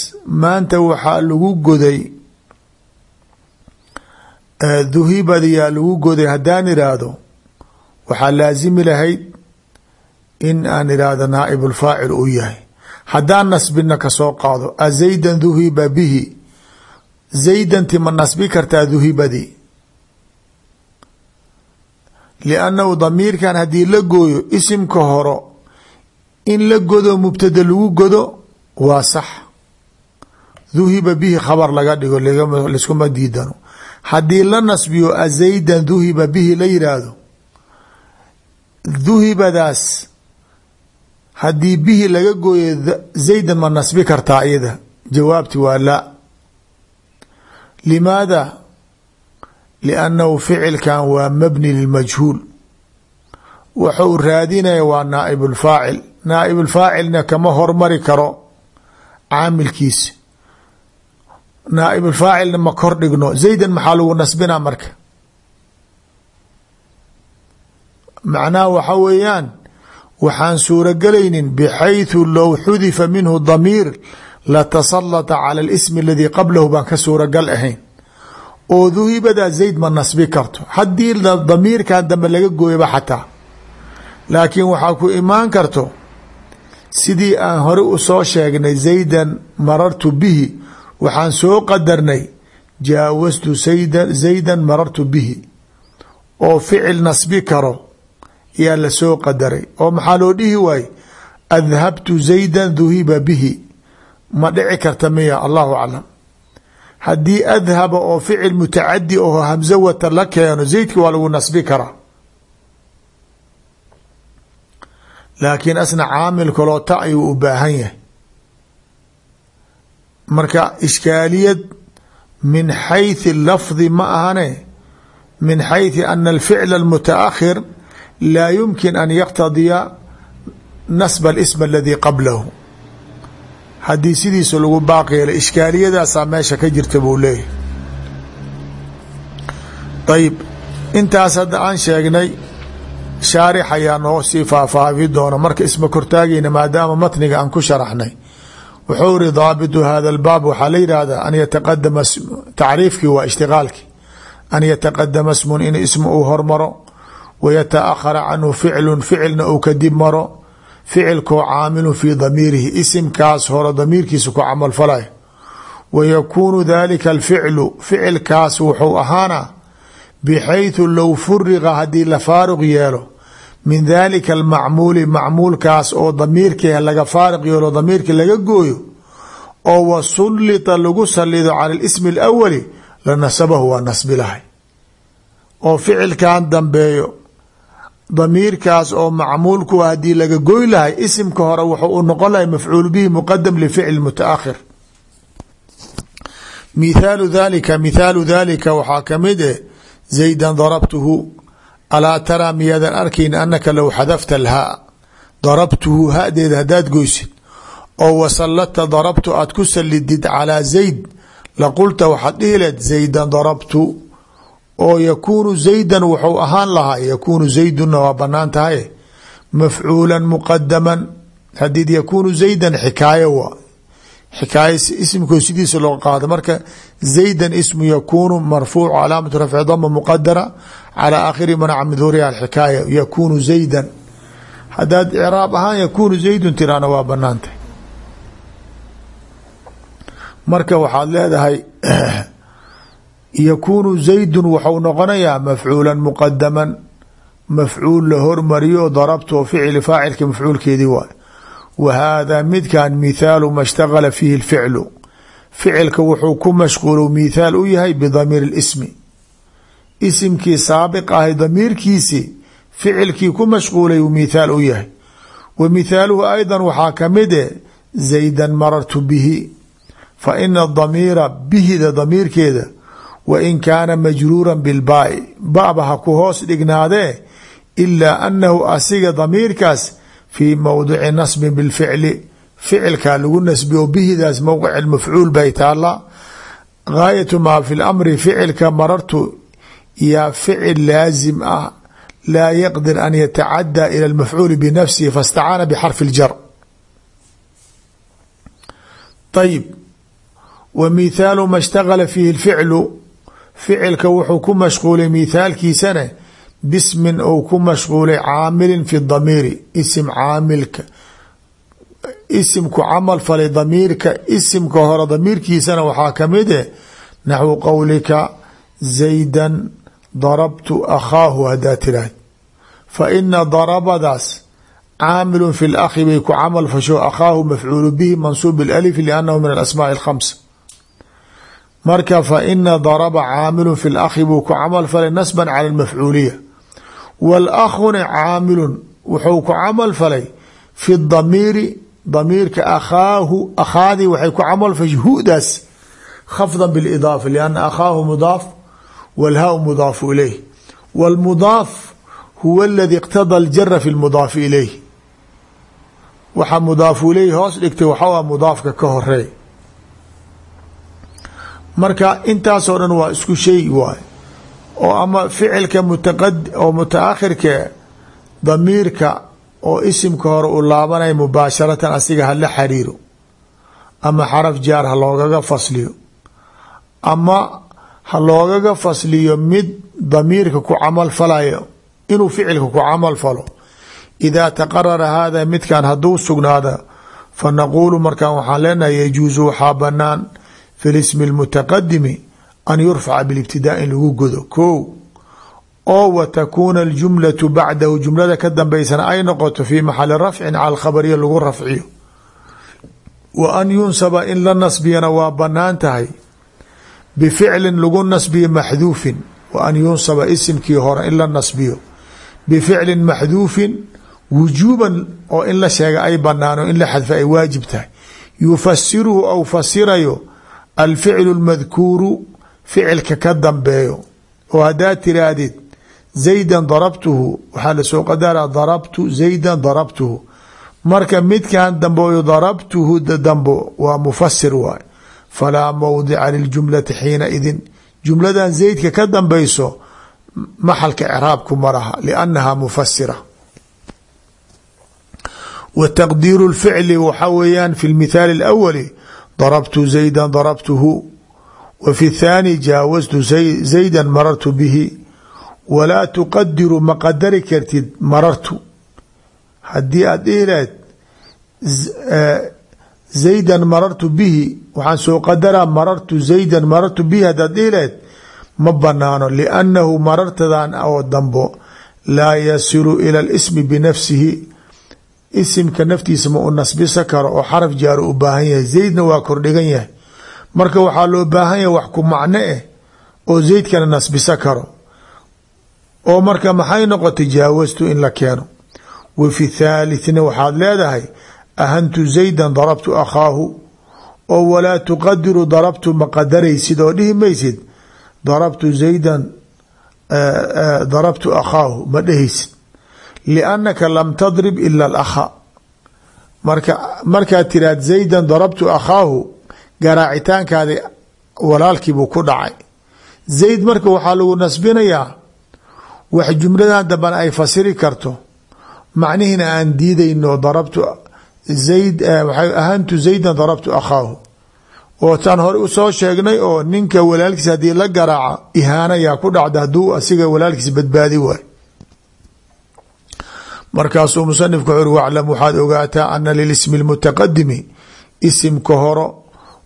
maanta waxaa lagu goday duhibadiyaa lagu goday haddaan idhaahdo waxaa laasimi lahayd in aan idhaahdo naaib lfaacil uu yahay haddaan nasbina ka soo qaado azaydan duhiba bihi zaydanti ma nasbi kartaa duhibadii liannahu damiirkan haddii la gooyo isimka horo in la godo mubtada lagu godo waa sax duhiba bihi khabar laga dhigo liskuma diidano haddii la nasbiyo azaydan duhiba bihi la yidhaahdo duhibadaas haddii bihi laga gooyo zaydan ma nasbi kartaa iyada jawaabti waa la limaada liannahu ficilkan waa mabni lilmajhuul wuxuu raadinaya waa naaib lfaacil naaib lfaacilna kama hormari karo caamilkiisa naaib lfaacilna ma kor dhigno zaydan maxaa lagu nasbinaa marka macnaha waxa weeyaan waxaan suurogelaynin bxayثu low xudifa minhu damiir latasalata cala اlismi aladii qablahu baan ka suuragal ahayn. Oo duhibadaa zayd ma nasbi karto. Haddii damiirkan dambe laga gooyaba xataa. Laakiin waxaa ku imaan karto sidii aan hore u soo sheegnay zaydan marartu bihi waxaan soo qadarnay jaawastu zaydan marartu bihi. Oo ficil nasbi karo yaa la soo qadaray. Oo maxaa loo dhihi waaye adhabtu zaydan duhiba bihi ma dhici karta miya allahu aclam haddii adhaba oo ficil mutacadi oo hamso wata la keeno zaydka waa lagu nasbi karaa laakiin asna caamil kaloo ta ayuu u baahan yahay marka ishkaaliyad min xayثi lafdi ma ahane min xayثi ana alficla almutaakhir laa yumkin an yaqtadiya nasb اlism aladii qablahu haddii sidiisa lagu baaqi yeelo ishkaaliyadaasaa meesha ka jirta buu leeyahy ayib intaas hadda aan sheegnay shaarix ayaa noo sii faahfaahi doona. Marka isma kortaagayna maadaama matniga aan ku sharaxnay wuxuu iri daabitu hada albaab. Waxaa la yidhaahdaa an yataqadama tacriifkii waa ishtiqaalkii. An yataqadama smun in ismu uu hormaro wayataahara canhu ficlu ficilna uu kadib maro ficilkoo caamilun fii damiirihi isimkaas hore damiirkiisa ku camal falay. Wayakuunu dalika alficlu ficilkaas wuxuu ahaana bixaytu low furiqa haddii la faaruq yeelo min dalika almacmuuli macmuulkaas oo damiirkii laga faariq yeelo damiirkii laga gooyo oo wasullita lagu salido cala lismi alawali la nasabahu waa nasbi lahay. Oo ficilkan dambeeyo damiirkaas oo macmuulku haddii laga goy lahay isimka hore wuxuu u noqon lahay mafcuul bihi muqadam lificl mutaakhir. Mithaalu dalika mithaalu dalika waxaa ka mid eh zayda darabtuhu alaa taraa miyaadan arkayn anaka low xadafta alhaa darabtuhu hadeeda haddaad goysid oo wasalladta darabtu aad ku salidid calaa zayd laqulta waxaad dhihi leed zaydan darabtu oo yakuunu zaydan wuxuu ahaan lahaa yakuunu zayduna waa bannaan tahay mafcuula muqadaman haddii yakuunu zaydan xikaayo waa xikaaya ismkoo sidiisa loo qaado. Marka zaydan ismu yakuunu marfuuc calaamatu rafci dama muqadara calaa aakhiri manaca min alxikaaya yakuunu zaydan. Haddaad icraab ahaan yakuunu zaydun tiraana waa banaantay marka waxaad leedahay yakuunu zaydun waxau noqonayaa mafcuula muqadaman mafcuul la hormariyo darabtu oo ficli faacilka mafcuulkeedii waay wa haadaa midkan mithaalu ma shtagala fiihi lficlu. Ficilka wuxuu ku mashquulu mithaal u yahay bidamiir اlismi isimkii saabiq ahay damiirkiisi ficilkii ku mashquulay uu mithaal u yahay. Wa mithaaluhu ayda waxaa ka mid e zaydan marartu bihi. Fa ina damiira bihida damiirkeeda wa in kaana majruura bilbaai baba ha ku hoos dhignaadee ilaa anahu asiga damiirkaas fii mowdici nasbin bilficli ficilkaa lagu nasbi oo bihidaas mowqic mafcuul bay taala gaayatu maa fi lamri ficilka marartu yaa ficil laasim ah laa yaqdir an yatacadaa ila lmafcuuli binafsihi faاstacaana bxarfi اljar ayib wa mithaalu ma اshtagala fiihi اlficlu ficilka wuxuu ku mashquulay mithaalkiisane bismin ou ku mashquulay caamilin fi damiiri isim caamilka isimku camal falay damiirka isimka hore damiirkiisana waxaa ka mid eh naxwu qowlika zaydan darabtu akhaahu hadaa tiraahd fa ina darabadaas caamilun fi lakhi bay ku camal fasho akhaahu mafcuulu bihi mansuub alif liannahu min alasmaai alkhamsa marka fa ina daraba caamilun fi lakhi buu ku camal falay nasban cala almafcuuliya walakhuna caamilun wuxuu ku camal falay fi damiiri damiirka akhaahu akhaadii waxay ku camal fashay hudaas khafda bilidaafa lianna akhaahu mudaaf walhaa mudaafu ilayh. Wاlmudaaf huwa aladi اqtada aljara fi lmudaafi ilayh. Waxaa mudaafu ilayh hoos dhigtay waxaa mudaafka ka horeey marka intaasoo dhan waa isku shay waay. Oo ama ficilka oo mutaakhirka damiirka oo isimka hore uu laabanaya mubaasharatan asiga hala xariiro ama xaraf jaar ha loogaga fasliyo. Ama ha loogaga fasliyo mid damiirka ku camal falayo inuu ficilka ku camal falo. Idaa taqarara hada midkan hadduu sugnaada fa naquulu markaan waxaan leenahay yajuusu waxaa banaan fi lismi اlmutaqadimi an yurfaca bilibtidaa in lagu godo ko oo wa takuuna aljumlatu bacdahu jumlada ka dambaysana ay noqoto fii maxali rafcin cala alkhabariya lagu rafciyo wa an yunsaba in la nasbiyana waa bannaan tahay bificlin lagu nasbiyo maxduufin wa an yunsaba isimkii hore in la nasbiyo bificlin maxduufin wujuuban oo in la sheega ay banaano in ay waajib tahay yufasiruhu fasirayo alficlu اlmadkuuru ficilka ka dambeeyo oo haddaad tiraahdid zaydan darabtuhu waxaa la soo qadara darabtu zaydan darabtuhu marka midkan dambe darabtuhu dambo waa mufasir waay falaa mawdica liljumlati xiina idin jumladan zaydka ka dambayso maxalka craabku ma laha liannaha mufasira wa taqdiiru lficli waxa weeyaan fi darabtu zayda darabtuhu wa fi thaani jaawastu zayda marartu bihi walaa tuqadiru ma qadari kartid marartu. Haddii aad dhihi lahayd zaydan marartu bihi waxaan soo qadaraa marartu zaydan marartu bihi haddaad dhihi lahayd ma banaano liannahu marartadan oo dambo laa yasilu ila lismi binafsihi isimka naftiisa ma u nasbisa karo oo xaraf jaaro u baahan yahay. Zaydna waa kordhigan yahay. Marka waxaa loo baahan yahay wax ku macno eh oo zaydkana nasbisa karo. Oo marka maxay noqotay jaawastu in la keeno. Wa fi thalithna waxaad leedahay ahantu zaydan darabtu akhaahu oo walaa tuqadiru darabtu ma qadaraysid oo dhihi maysid darabtu zaydan darabtu akhaahu ma dhehaysid liannaka lam tadrib ila alakha marka markaad tiraad zaydan darabtu akhaahu garaacitaankaadi walaalkiibuu ku dhacay zayd marka waxaa lagu nasbinayaa wax jumladan dambana ay fasiri karto macnihiina aan diidayno darabtu zayd ahantu zaydan darabtu akhaahu oo taan hore u soo sheegnay oo ninka walaalkiis haddii la garaaca ihaana yaa ku dhacda hadduu asiga walaalkiis badbaadi waay markaasuu musanifku wuxu uri waclam waxaad ogaataa ana lilismi lmutaqadimi isimka horo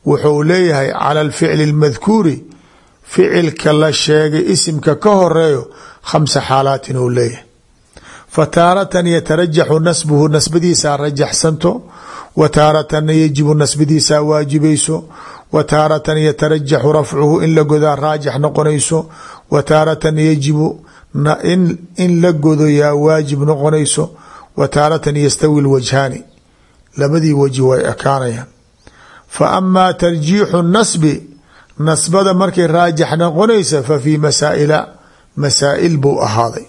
wuxuu leeyahay cala alficli اlmadkuuri ficilka la sheegay isimka ka horeeyo khamsa xaalaatin uu leeyahay. Fa taaratan yatarajaxu nasbuhu nasbadiisaa rajaxsanto. Wa taaratana yajibu nasbadiisaa waajibayso wa taaratan yatarajaxu rafcuhu in la godaa raajix noqonayso. Wa taaratan yajibu in la godo yaa waajib noqonayso wa taaratan yastawi lwajhaani labadii waji way ekaanayaan. Fa amaa tarjiixu nasbi nasbada markay raajix noqonaysa fa fii masaaila masaa'il buu ahaaday.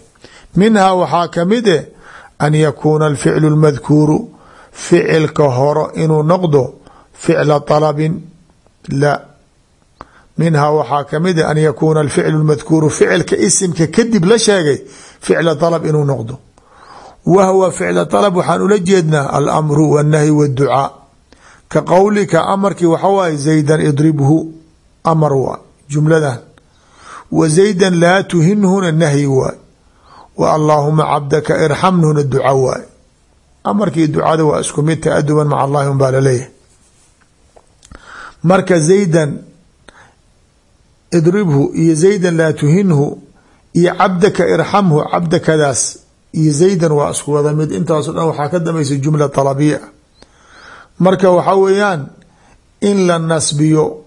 Minhaa waxaa ka mid eh an yakuuna alficlu lmadkuuru ficilka horo inuu noqdo ficla طalabin la minhaa waxaa ka mid ah an yakuuna alficlu lmadkuuru ficilka isimka kadib la sheegay ficla dalab inuu noqdo. Wa huwa ficla dalab waxaan ula jeednaa alamru wannahyi waadducaa ka qowlika amarkii waxa waaye zaydan idribhu amar waay jumladan. Wa zaydan laa tuhinhuna nahyi waay wa allaahuma cabdaka irxamnhuna duca waay amarkii ducada waa isku idribhu iyo zaydan laa tuhinhu iyo cabdaka irxamhu cabdakadaas iyo zaydan waa isku wada mid. Intaaso dhan waxaa ka dambaysa jumla talabiya marka waxaa weeyaan in la nasbiyo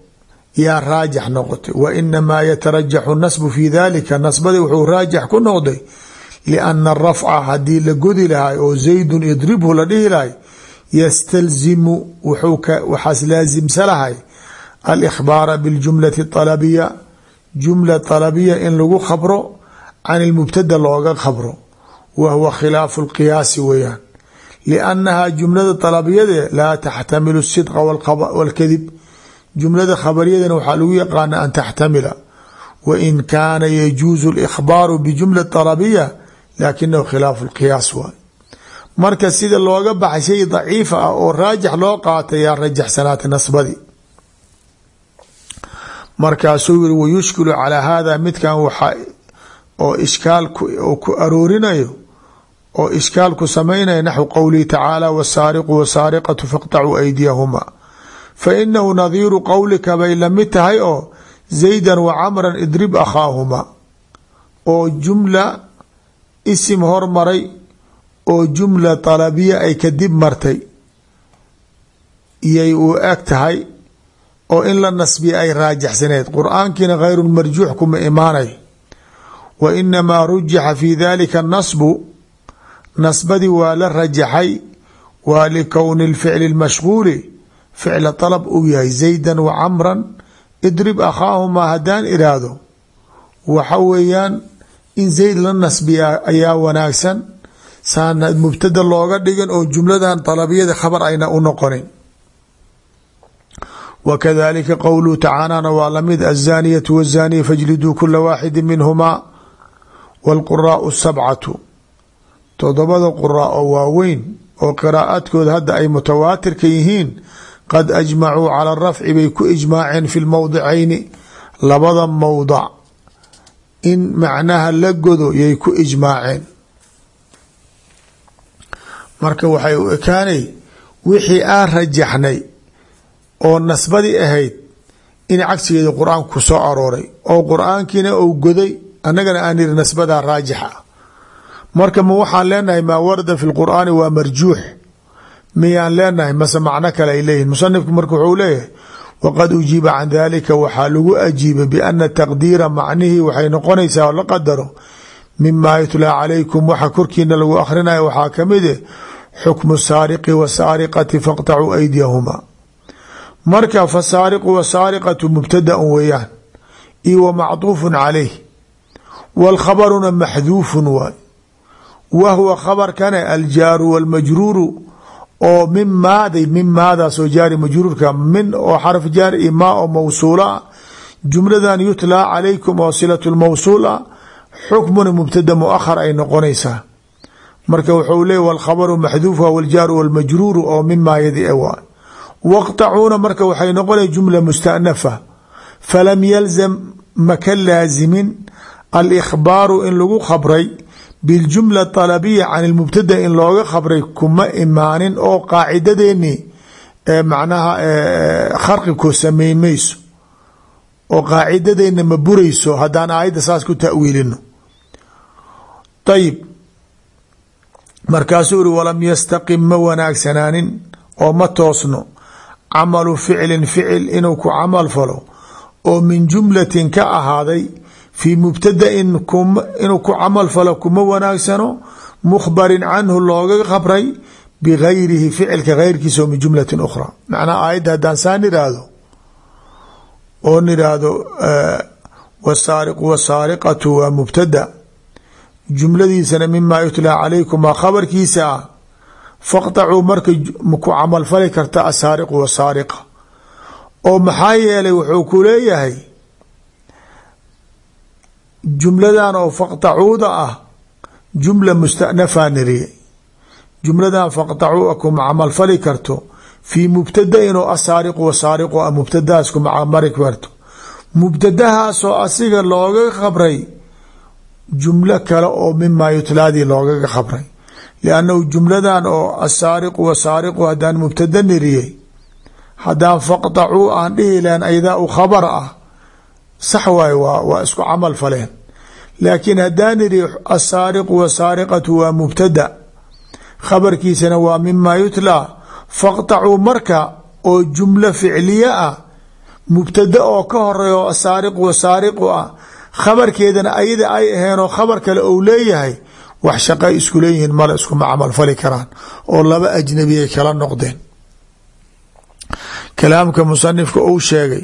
yaa raajix noqotay. Wa inamaa yatarajaxu nasbu fi dalika nasbadii wuxuu raajix ku noqday liana arafca haddii la godi lahay oo zaydun idribhu la dhihi lahay yastalzimu waxaas laasimsa lahay alikhbaara biljumlati alabiya jumla alabiya in lagu khabro can ilmubtada looga khabro wa huwa khilaafu lqiyaasi weeyaan liannaha jumlada alabiyade laa taxtamilu sidqa walkadib jumlada khabariyadana waxaa lagu yaqaana an taxtamila wain kaana yajuuzu likhbaaru bijumla alabiya laakinahu khilaafu lqiyaas waay marka sida looga baxay shay daciifa ah oo raajix loo qaatay yaa rajaxsanaata nasbadii markaasuu yiri wayushkilu calaa hada midkan waxaa oo ishkaal ku aroorinayo oo ishkaal ku samaynaya naxwu qowlihi tacaala wasaariqu wasaariqatu faqtacuu aydiyahuma fa inahu nadiiru qowlika bay la mid tahay oo zaydan wa camran idrib akhaahuma oo jumla isim hormaray oo jumla talabiya ay kadib martay iyay u eg tahay oo in la nasbiya ay raajixsaneed qur'aankiina khayru marjuux kuma imaanay. Wa inamaa rujixa fi dalika nasbu. Nasbadii waa la rajaxay. Waa likowni lficli lmashguuli ficla طalab uu yahay zaydan wa camran. Idrib akhaahumaa haddaan iraahdo. Waxa weeyaan in zayd la nasbiya ayaa wanaagsan. Saana mubtada looga dhigan oo jumladan dalabiyada khabar ayna u noqonin wkadalika qowluhu tacaanana waa la mid azaaniyatu wazaniya fajliduu kula waaxidi minhumaa wاlquraau sabcatu todobada quraa oo waaweyn oo qiraa'adkooda hadda ay mutawaatirka yihiin qad ajmacuu cala rafci bay ku ijmaaceen fi lmowdicayni labada mowdac in macnaha la godo yay ku ijmaaceen marka waxay u ekaanay wixii aan rajaxnay oo nasbadii ahayd in cagsigeeda qur'aanku ku soo arooray oo qur'aankiina uu goday annagana aan iri nasbadaa raajix marka ma waxaan leenahay maa warada fi lqur'aani waa marjuux? Miyaan leenahay? Mase macno kale ay leeyihiin musanifku marka wuxuu leeyahay waqad ujiiba can dalika waxaa lagu ajiibay biana taqdiira macnihii waxay noqonaysaa oo la qadaro mima yutlaa calaykum waxa korkiina lagu akhrinayo waxaa ka mid eh xukmu saariqi wasaariqati faqtacuu aydiyahuma marka fasaariqu wasaariqatu mubtadaun weeyaan io wa macduufun calayh wاlkhabaruna maxduufun waay wa huwa khabarkane aljaaru wاlmajruuru oo min maaday min maadaasoo jaari majruurka min oo xarf jaar i maa oo mawsuula ah jumladan yutlaa calaykum oo silat lmawsuul ah xukmuna mubtada muahar ay noqonaysaa marka wuxuu leey wاlkhabaru maxduufa wاljaaru wاlmajruuru oo min maayadi e waay waqtacuuna marka waxay noqonaya jumla mustanafa falam yalzam maka laazimin alikhbaaru in lagu khabray biljumla alabiya can ilmubtada in looga khabray kuma imaanin oo qaacidadeeni macnaha kharqi ku sameyn mayso oo qaacidadeena ma burayso haddaan aayadda saas ku tawiilino. Ayib markaasuu iri walam yastaqim ma wanaagsanaanin oo ma toosno camalu ficlin ficil inuu ku camal falo oo min jumlatin ka ahaaday fii mubtadain inuu ku camal falo kuma wanaagsano mukhbarin canhu looga khabray bigayrihi ficilka geyrkiisa oo min jumlatin ukhra. Macnaha aayadda haddaan saan iraahdo oo niraahdo wasaariqu wasaariqatu waa mubtada jumladiisana mima yutlaa calaykum maa khabarkiisa ah faqtacuu marka ku camalfali karta asaariqu wasaariqa oo maxaa yeelay wuxuu ku leeyahay jumladan oo faqtacuuda ah jumla mustanafaa niriyay jumladan faqtacuu kuma camalfali karto fii mubtadain oo asaariqu wasaariqu a mubtadahaas kuma camali karto. mubtadahaasoo asiga looga khabray jumlo kale oo mimaa yutlaadii loogaga khabray liannahu jumladan oo asaariqu wasaariqu haddaan mubtada niriyey haddaan faqtacuu aan dhihi lahan aydaa u khabar ah sax waay waa isku camal faleen laakiin haddaan niri asaariqu wasaariqatu waa mubtada khabarkiisana waa mimaa yutlaa faqtacuu marka oo jumlo ficliye ah mubtada oo ka horreeya oo asaariqu wasaariqu ah khabarkeedana ayada ay aheen oo kale ou leeyahay wax shaqay isku leeyihiin male iskuma camal fali karaan oo laba ajnabi ay kala noqdeen. Kalaamka musanifka uu sheegay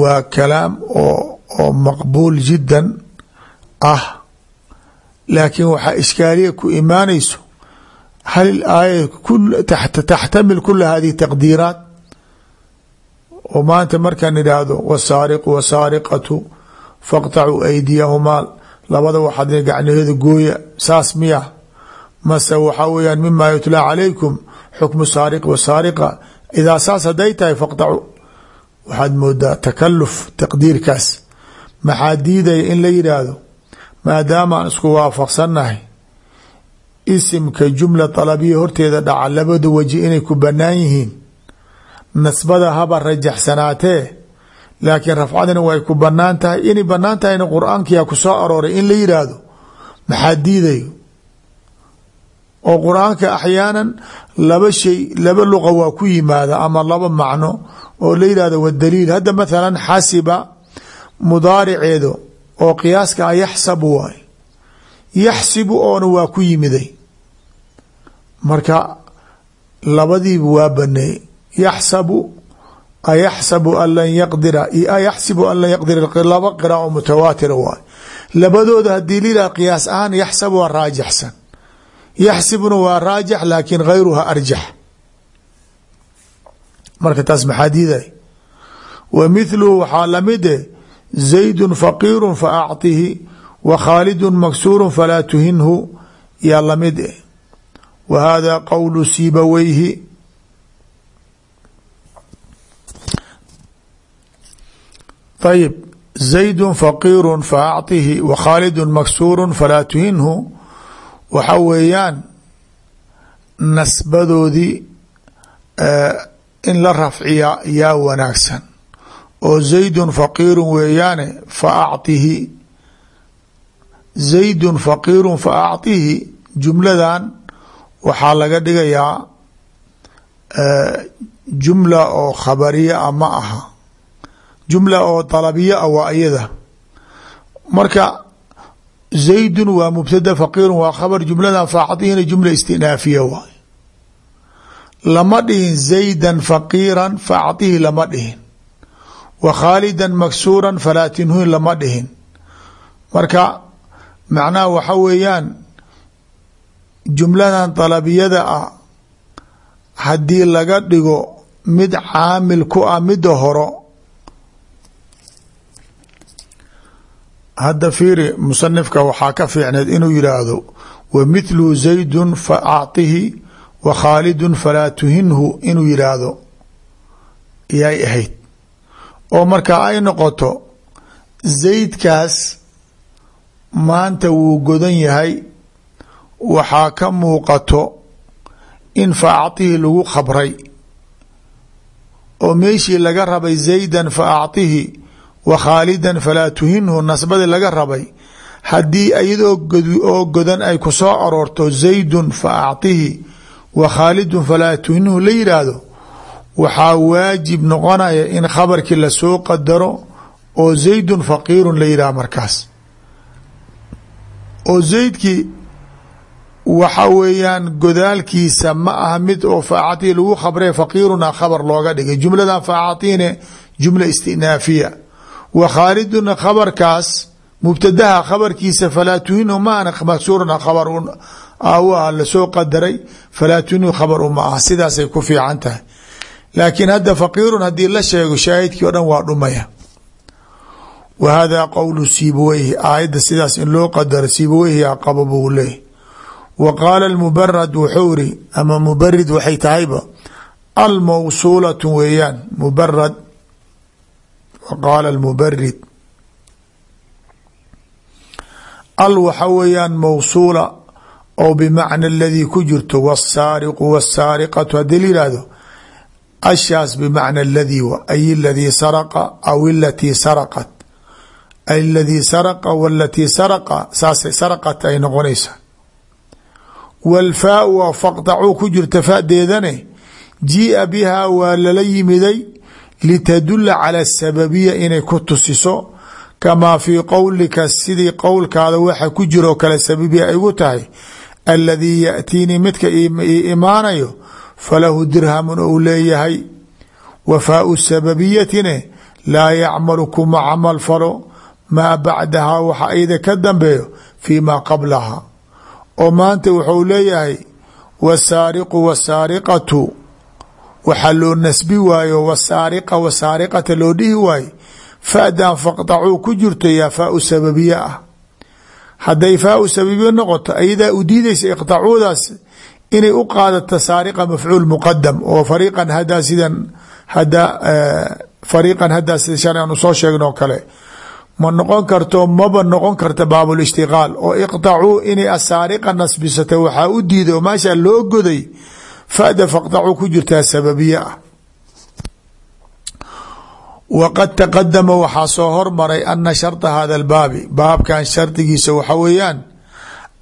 waa kalaam oo oo maqbuul jiddan ah. Laakiin waxaa ishkaaliya ku imaanayso hal ilaaya taxtamil kula hadihi taqdiiraat oo maanta markaan idhaahdo wasaariqu wasaariqatu faqtacuu aydiyahumaa labada waxaad gacnaheeda gooya saas miya. Mase waxaa weyaan mima yutlaa calaykum xukmu saariq wasaariqa idaa saas haday tahay faqtacu. Waxaad moodaa takaluf taqdiirkaas. Maxaa diidaya in la yidhaahdo maadaama aan isku waafaqsannahay. Isimka jumla dalabiya horteeda dhaca labada waji inay ku banaan yihiin. Nasbada haba rajaxsanaatee laakiin rafcadina way ku bannaan tahay. Inay banaan tahayna qur'aankiyaa ku soo arooray in la yidhaahdo maxaa diidayo? Oo qur'aanka axyaanan laba shay laba luqa waa ku yimaada ama laba macno oo la yidhahdo wadaliil hadda mathalan xasiba mudaariceedu oo qiyaaska a yaxsabu waay yaxsibu oona waa ku yimiday. Marka labadiiba waa baneey yaxsabu ayaxsabu an lan yaqdira iyo ayaxsibu an lan yaqdira laba qiraao mutawaatira waay labadooda haddii la yidhah qiyaas ahaan yaxsabu waa raajixsan yaxsibuna waa raajix laakin gayruha arjax marka taas maxaa diiday wa mithluhu waxaa lamide zaydun faqiiru fa acطihi wa khaalidu maksuuru falaa tuhinhu yaa la mid eh wa hada qowlu sibaweyhi ayib zaydu faqiiru fa acطihi wa khaalidu maksuuru falaa tuhinhu waxa weeyaan nasbadoodii in la rafciya yaa wanaagsan oo zaydun faqiiru weeyaane fa acطihi zaydun faqiiru fa acطihi jumladan waxaa laga dhigayaa jumla oo khabariya a ma aha jumla oo dalabiya a waa iyada. Marka zaydun waa mubtada faqiiru waa khabar jumladan fa acطihina jumla istinaafiya waay lama dhihin zaydan faqiira fa acطihi lama dhihin. Wa khaalida maksuura falaa tinhuin lama dhihin. Marka macnaha waxa weeyaan jumladan dalabiyada ah haddii laga dhigo mid caamil ku ah midda horo hadda fiiri musanifka waxaa ka fiicneed inuu yidhaahdo wa mithlu zaydun fa acطihi wa khaalidun falaa tuhinhu inuu yidhaahdo yay ahayd oo marka ay noqoto zaydkaas maanta wuu godan yahay waxaa ka muuqato in fa acطihi lagu khabray oo meeshii laga rabay zaydan fa acطihi wa khaalidan falaa tuhinhu nasbadii laga rabay. Haddii iyadoo oo godan ay ku soo aroorto zaydun fa acطihi wa khaalidun falaa tuhinhu la yidhaahdo waxaa waajib noqonaya in khabarkii la soo qadaro oo zaydun faqiirun la yidhahdo markaas. Oo zaydkii waxa weeyaan godaalkiisa ma aha mid oo faacatihi lagu khabree faqiiruna khabar looga dhigay. Jumladan faacatihine jumla istinaafiya wa khaaliduna khabarkaas mubtadaha khabarkiisa falaa tuhinu maana maksuuruna khabar ah la soo qadaray falaa tuhinu khabar uma ah sidaasay ku fiican tahay. Laakiin hadda faqiirun haddii la sheego shaahidkii o dhan waa dhumaya. Wa hada qowlu siibaweyhi aayadda sidaas in loo qadaro siibaweyhi a qabo buu leeyay wa qaala qaala almubarid al waxa weeyaan mawsuula oo bimacna aladii ku jirto wasaariqu wasaariqatu haddii la yihahdo ashaas bimacna aladii ay aladii saraqa aw ilatii saraqat ay aladii saraqa walatii saraqa saasay saraqat ay noqonaysaa wاlfaau waa faqdacuu ku jirta fadeedane jii'a bihaa waa lala yimiday litadula cala asababiya inay ku tusiso kamaa fii qowlika sidii qowlkaada waxa ku jiroo kale sababiya ay gu tahay aladii yaأtiinii midka ii imaanayo falahu dirhamun ou leeyahay wafaau sababiyatine laa yacmalu kuma camal falo maa bacdahaa waxa ayda ka dambeeyo fii maa qablaha oo maanta wuxuu leeyahay wasaariqu wasaariqatu waxaa loo nasbi waayo wasaariqa wasaariqata loo dhihi waaye fadan faqdacuu ku jirto yaa faau sababiye ah. Hadday faau sababiye noqoto ayadaa u diidaysa iqtacuudaas inay u qaadato saariqa mafcuul muqadam oo fariiqan hadaa sidan hadaa fariiqan hadaa sida shalay aanu soo sheegno kale ma noqon karto maba noqon karta baabulishtiqaal oo iqطacuu inay asaariqa nasbisata waxaa u diiday oo meeshaa loo goday fada faqdacu ku jirtaa sababiye ah waqad taqadama waxaa soo hormaray ana sharda hada albaabi baabkan shardigiisa waxa weeyaan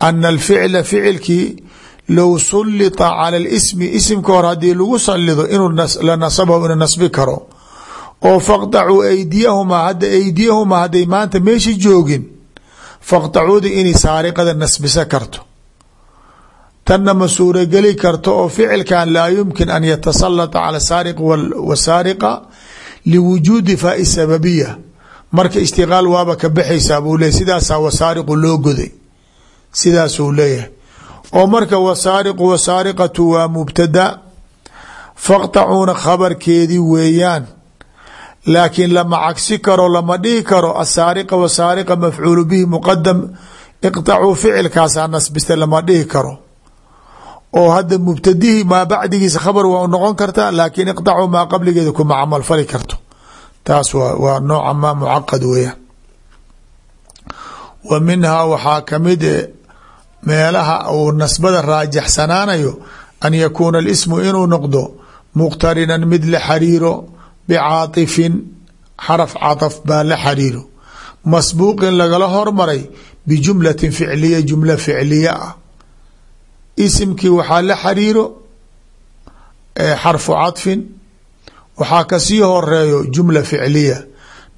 ana alficla ficilkii low sullita cala lismi isimka hor haddii lagu salido inuu la nasabahu inuu nasbi karo oo faqdacuu aydiyahumaa hadda aydiyahumaa hadday maanta meesha joogin faqdacuuda inay saariqada nasbisa karto tanna ma suurogeli karto oo ficilkan laa yumkin an yatasalata cala saariq wasaariqa liwujuudi faai sababiya. Marka ishtiqaal waaba ka baxaysaa buu leeyay sidaasaa wasaariqu loo goday. Sidaasuu leeyahay. Oo marka wasaariqu wasaariqatu waa mubtada faqtacuuna khabarkeedii weeyaan. Laakiin lama cagsi karo lama dhihi karo asaariqa wasaariqa mafcuulu bihi muqadam iqطacuu ficilkaasaa nasbista lama dhihi karo oo hadda mubtadihii maa bacdigiisa khabar waa noqon kartaa laakiin iqdacu maa qabligeeda kuma camal fali karto. Taas waa nooca maa mucaqad weeyaan. Wa minhaa waxaa ka mid e eh, meelaha uu nasbada raajaxsanaanayo an yakuuna alismu inuu noqdo muqtarinan mid la xariiro bicaatifin xaraf cataf baa la xariiro. Masbuuqin lagala hormaray bijumlatin ficliya jumla ficliya ah isimkii waxaa la xariiro xarfu caطfin waxaa ka sii horeeyo jumla ficliya.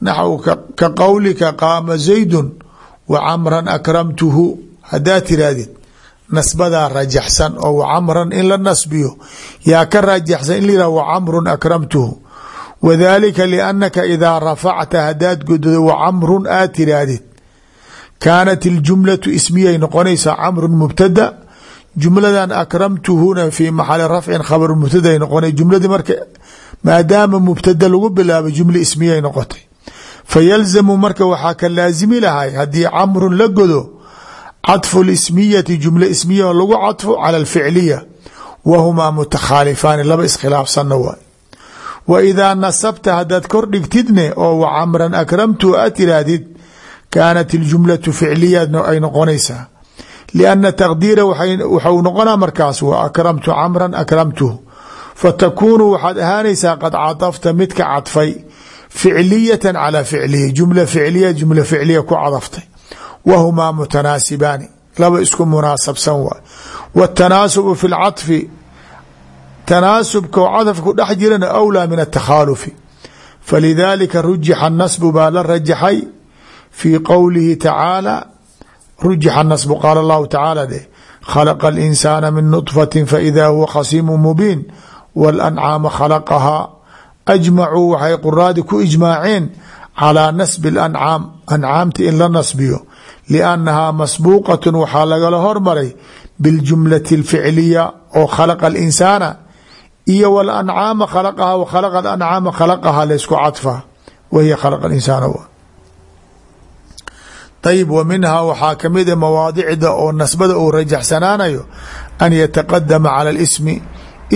Naxw ka qowlika qaama zaydun wa camran akramtuhu. Haddaa tirahdid nasbadaa rajaxsan oo wacamran in la nasbiyo. Yaa ka rajaxsan in la yihah wacamrun akramtuhu. Wadalika liannaka idaa rafacta haddaad goddo wacamrun aad tiraahdid kaanat iljumlatu ismiyay noqonaysaa camrun mubtada jumladan akramtuhuna fi maxali rafcin khabar mubtaday noqona jumladii marka maadaama mubtada lagu bilaabay jumla ismiyay noqotay. Fayalzamu marka waxaa ka laazimi lahay haddii camrun la godo cadfu jumla ismiya lagu cadfo cala alficliya wa humaa mutakhaalifaani laba iskhilaafsanna waay wa idaa nasabta haddaad kor dhigtidne oo wa camran akramtuu aad tiraahdid kaanat iljumlatu ficliyaadna ay noqonaysaa. lianna taqdiira waxau noqonaa markaas wa akramtu camran akramtuhu fatakuunu waxaad ahaanaysaa qad cadafta midka cadfay ficliyata calى ficliya jumla ficliya jumla ficliya ku cadaftay wahumaa mutanaasibaani laba isku munaasabsan waay wاtanaasubu fi اlcaطfi tanaasubka oo cadafka ku dhex jirana awlaa min atakhalufi falidalika rujixa nasbu baa la rajaxay fii qowlihi tacaala rujixa nasbu qaala allahu tacaala dheh khalaqa alinsaana min nudfati faida huwa khasiimu mubiin walancaama khalaqahaa ajmacuu waxay quraadi ku ijmaaceen calaa nasbi alancaam ancaamta in la nasbiyo liannahaa masbuuqat waxaa lagala hormaray biاljumlati اlficliya oo khalaqa alinsaana iyo walancaama khalaqahaa wa khalaqa alancaama khalaqahaa laysku cadfaa wahiya khalaqa insaana ayib wa minhaa waxaa ka mid a mawaadicda oo nasbada uu rajaxsanaanayo an yataqadama cala اlismi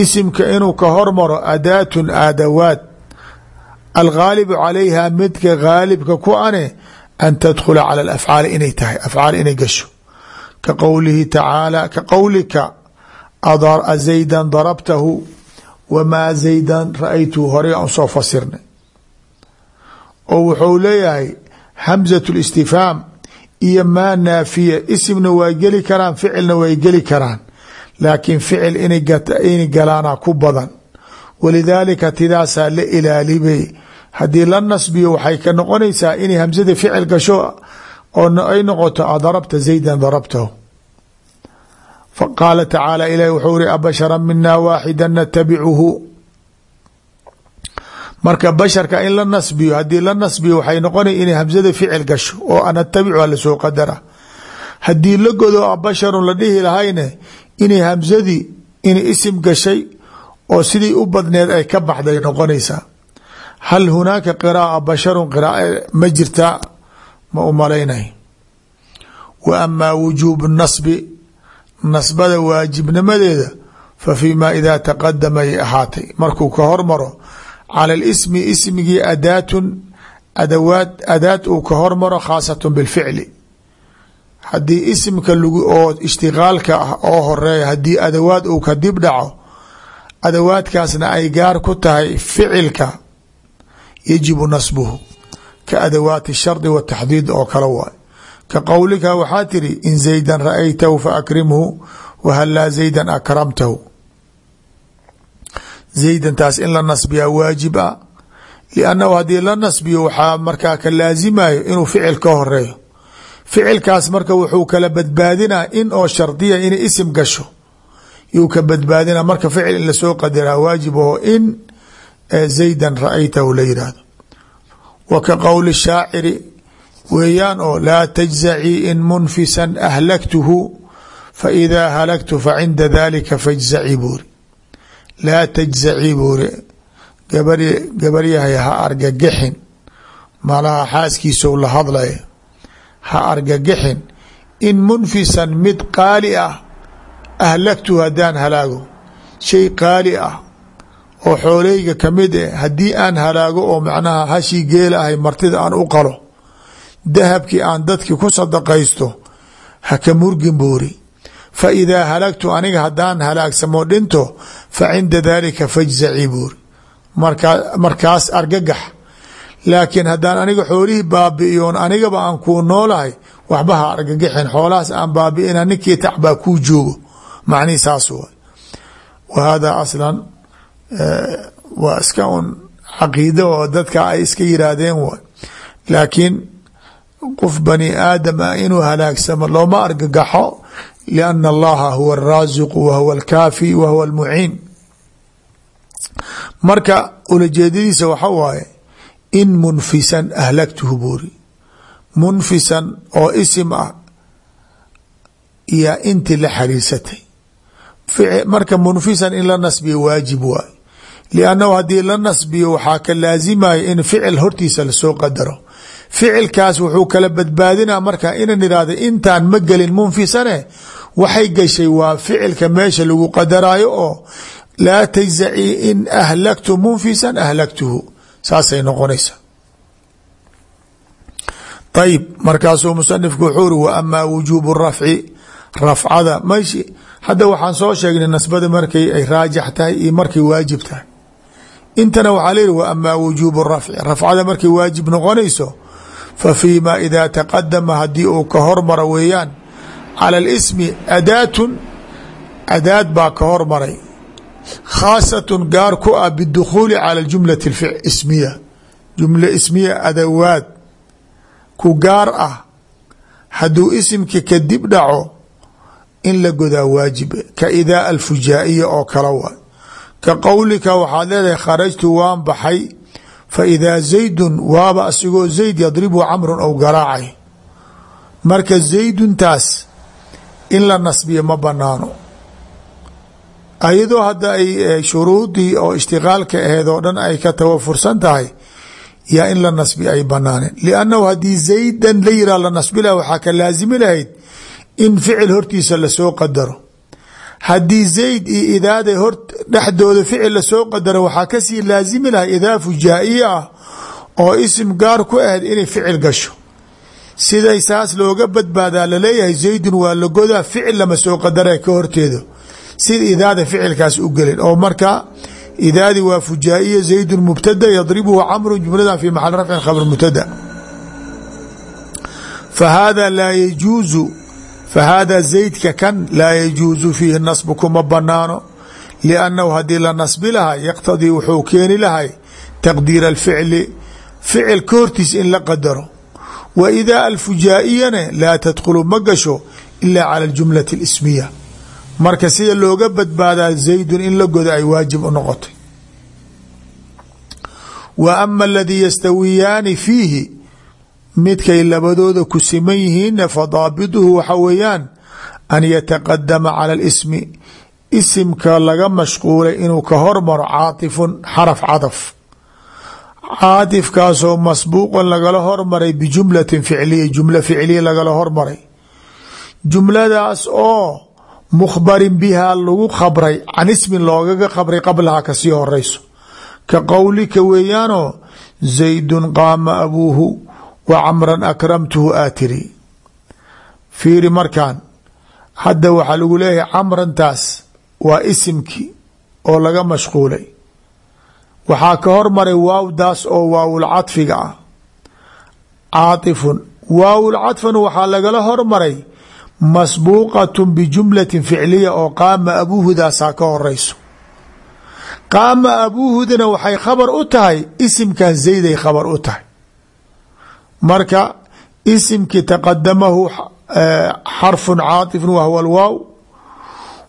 isimka inuu ka hormaro adaatun aadawaad alghaalibu calayha midka haalibka ku ane an tadkhula cala alafcaali inay tahay afcaal inay gasho. Ka qowlihi tacaala ka qowlika zaydan darabtahu wamaa zaydan ra'aytuhu horey aan soo fasirnay. Oo wuxuu leeyahay hamzat listifhaam iyo maa naafiya isimna waa geli karaan ficilna way geli karaan. Laakiin ficil inay galaana ku badan. Walidaalika tidaasaa la ilaalibay. Haddii la nasbiyo waxay ka noqonaysaa inay hamsada ficil gasho oo ay noqoto adarabta zaydan darabtahu qaala tacaala ilahi wuxuu iri abashara mina waaxida natabicuhu marka basharka in la nasbiyo haddii la nasbiyo waxay noqonay inay hamsada ficil gasho oo anatabicu la soo qadara. Haddii la godo abasharun la dhihi lahayne inay hamsadii inay isim gashay oo sidii u badneed ay ka baxday noqonaysaa hal hunaaka qiraaa basharun qiraaa ma jirtaa ma u malaynay wa amaa wujuubu nasbi nasbada waajibnimadeeda fa fii ma idaa taqadama ay ahaatay. Markuu ka hormaro cala lismi ismigii adaatun adawaad adaad uu ka hormaro khaasatun bilficli haddii isimka lagu oo ishtiqaalka ah oo horreeya haddii adawaad uu ka dib dhaco adawaadkaasna ay gaar ku tahay ficilka yajibu nasbuhu ka adawaati shardi wataxdiid oo kale waay ka qowlika waxaa tiri in zaydan ra'aytahu faakrimhu wahalaa zaydan zaydantaas in la nasbiyaa waajib ah liannahu haddii la nasbiyo waxaa markaa ka laasimayo inuu ficil ka horeeyo ficilkaas marka wuxuu kala badbaadinaa in oo shardiya inay isim gasho yuu ka badbaadina marka ficil in la soo qadaraa waajib oo in zaydan ra'aytahu la yihahdo wa ka qowli shaaciri weeyaan oo laa tajzacii in munfisan ahlaktuhu faidaa halagtu facinda dalika fajzacii buuri laa tajzacii buuri gabar gabaryahay ha argagixin. Malaha xaaskiisou la hadlaya ha argagixin. In munfisan mid qaali ah ahlagtu haddaan halaago. Shay qaali ah oo xooleyga ka mid eh haddii aan halaago oo macnaha hashii geela ahay martida aan u qalo dahabkii aan dadkii ku sadaqaysto ha ka murgin buuri fa idaa halagtu aniga haddaan halaagsamo dhinto fa cinda dalika fajzacii buuri markaa markaas argagax. Laakiin haddaan aniga xoolihii baabi'iyoon anigaba aan kuu noolahay waxba ha argagixin xoolahaas aan baabi'ina ninkii tacbaa kuu joogo. Macnihi saas way wa hada aslan waa iska un caqiida oo dadka ay iska yiraahdeen way laakiin qof bani aadam inuu halaagsamo looma argagaxo lianna allaha huwa araasiqu wa huwa alkaafi wa huwa almuciin marka ulajeedadiisa waxa waaye in munfisan ahlagtuhu buuri munfisan oo isim ah yaa intii la xariirsatay marka munfisan in la nasbiyo waajib waay liannahu haddii la nasbiyo waxaa ka laasimaya in ficil hortiisa la soo qadaro ficilkaas wuxuu kala badbaadinaa marka inan irahdo intaan ma gelin munfisane waxay gashay waa ficilka meesha lagu qadaraayo oo laa tajzacii in ahlagtu munfisan ahlagtuhu saasay noqonaysa. Ayib markaasuu musanifku wuxuu uri wa amaa wujuubu rafci rafcada. Mayshi hadda waxaan soo sheegnay nasbada markay ay raajix iyo markay waajib tahay. Intana waxaa layihi wa amaa wujuubu rafci rafcada markay waajib noqonayso fa fii ma idaa haddii uu ka hormaro weeyaan cala alismi adaatun adaad baa ka hormaray khaasatun gaar ku ah bidukhuuli cala jumlati ismiya. Jumla ismiya adawaad ku gaar ah. Hadduu isimka kadib dhaco in la godaa waajib. Ka idaa alfujaa'iya oo kala wa ka qowlika waxaad leedahay kharajtu waan baxay fa idaa zaydun waaba asigoo zayd yadribu camrun ou garaacay. Marka zayduntaas in la nasbiyo ma banaano ayadoo hadda ay shuruudii oo ishtiqaalka aheed oo dhan ay ka tawafursan tahay yaa in la nasbi ay banaaneen liannahu haddii zaydan la yiraa la nasbi laha waxaa ka laasimi lahayd in ficil hortiisa la soo qadaro. Haddii zayd iyo idaada hor dhexdooda ficil la soo qadaro waxaa ka sii laasimi lahay idaa fujaa'iya ah oo isim gaar ku ahayd inay ficil gasho siday saas looga badbaadaa la leeyahay zaydun waa la godaa ficil lama soo qadara ka horteedo. Sida idaada ficilkaas u gelin oo marka idaadi waa fujaa'iya zaydun mubtada yadribuhu camru jumladan fi maxal rafcin khabr mubtada. Fa hada laa yajuuzu fa hada zaydka kan laa yajuusu fiihi nasbu kuma banaano liannahu haddii la nasbi lahaa yaqtadii wuxuu keeni lahay taqdiira alficli. Ficil ka hortiis in la qadaro wa idaa alfujaa'iyana laa tadkhulu ma gasho ila cala aljumlati اlismiya marka sida looga badbaadaa zaydun in la godo ay waajib u noqotay wa ama aladii yastawiyaani fiihi midkay labadooda ku siman yihiinna fadaabituhu waxa weeyaan an yataqadama cala اlismi isimka laga mashquulay inuu ka hormaro caatifun xaraf cadaf caatifkaasoo masbuuqan lagala hormaray bijumlatin ficliya jumla ficliya lagala hormaray. Jumladaas oo mukhbarin bihaa lagu khabray can ismin loogaga khabray qablaha ka sii horeyso ka qowlika weeyaanoo zaydun qaama abuuhu wa camran akramtuhu aatiri fiiri markaan hadda waxaa lagu leeyahay camrantaas waa isimkii oo laga mashquulay waxaa ka hormaray waawdaas oo waawul cadfiga ah. Caatifun. Waawul cadfan waxaa lagala hormaray masbuuqat bijumlatin ficliya oo qaama abuuhudaasaa ka horeyso qaama abuuhudana waxay khabar u tahay isimkan zayday khabar u tahay. Marka isimkii taqadamahu xarfu caaطifu wahwa lwaaw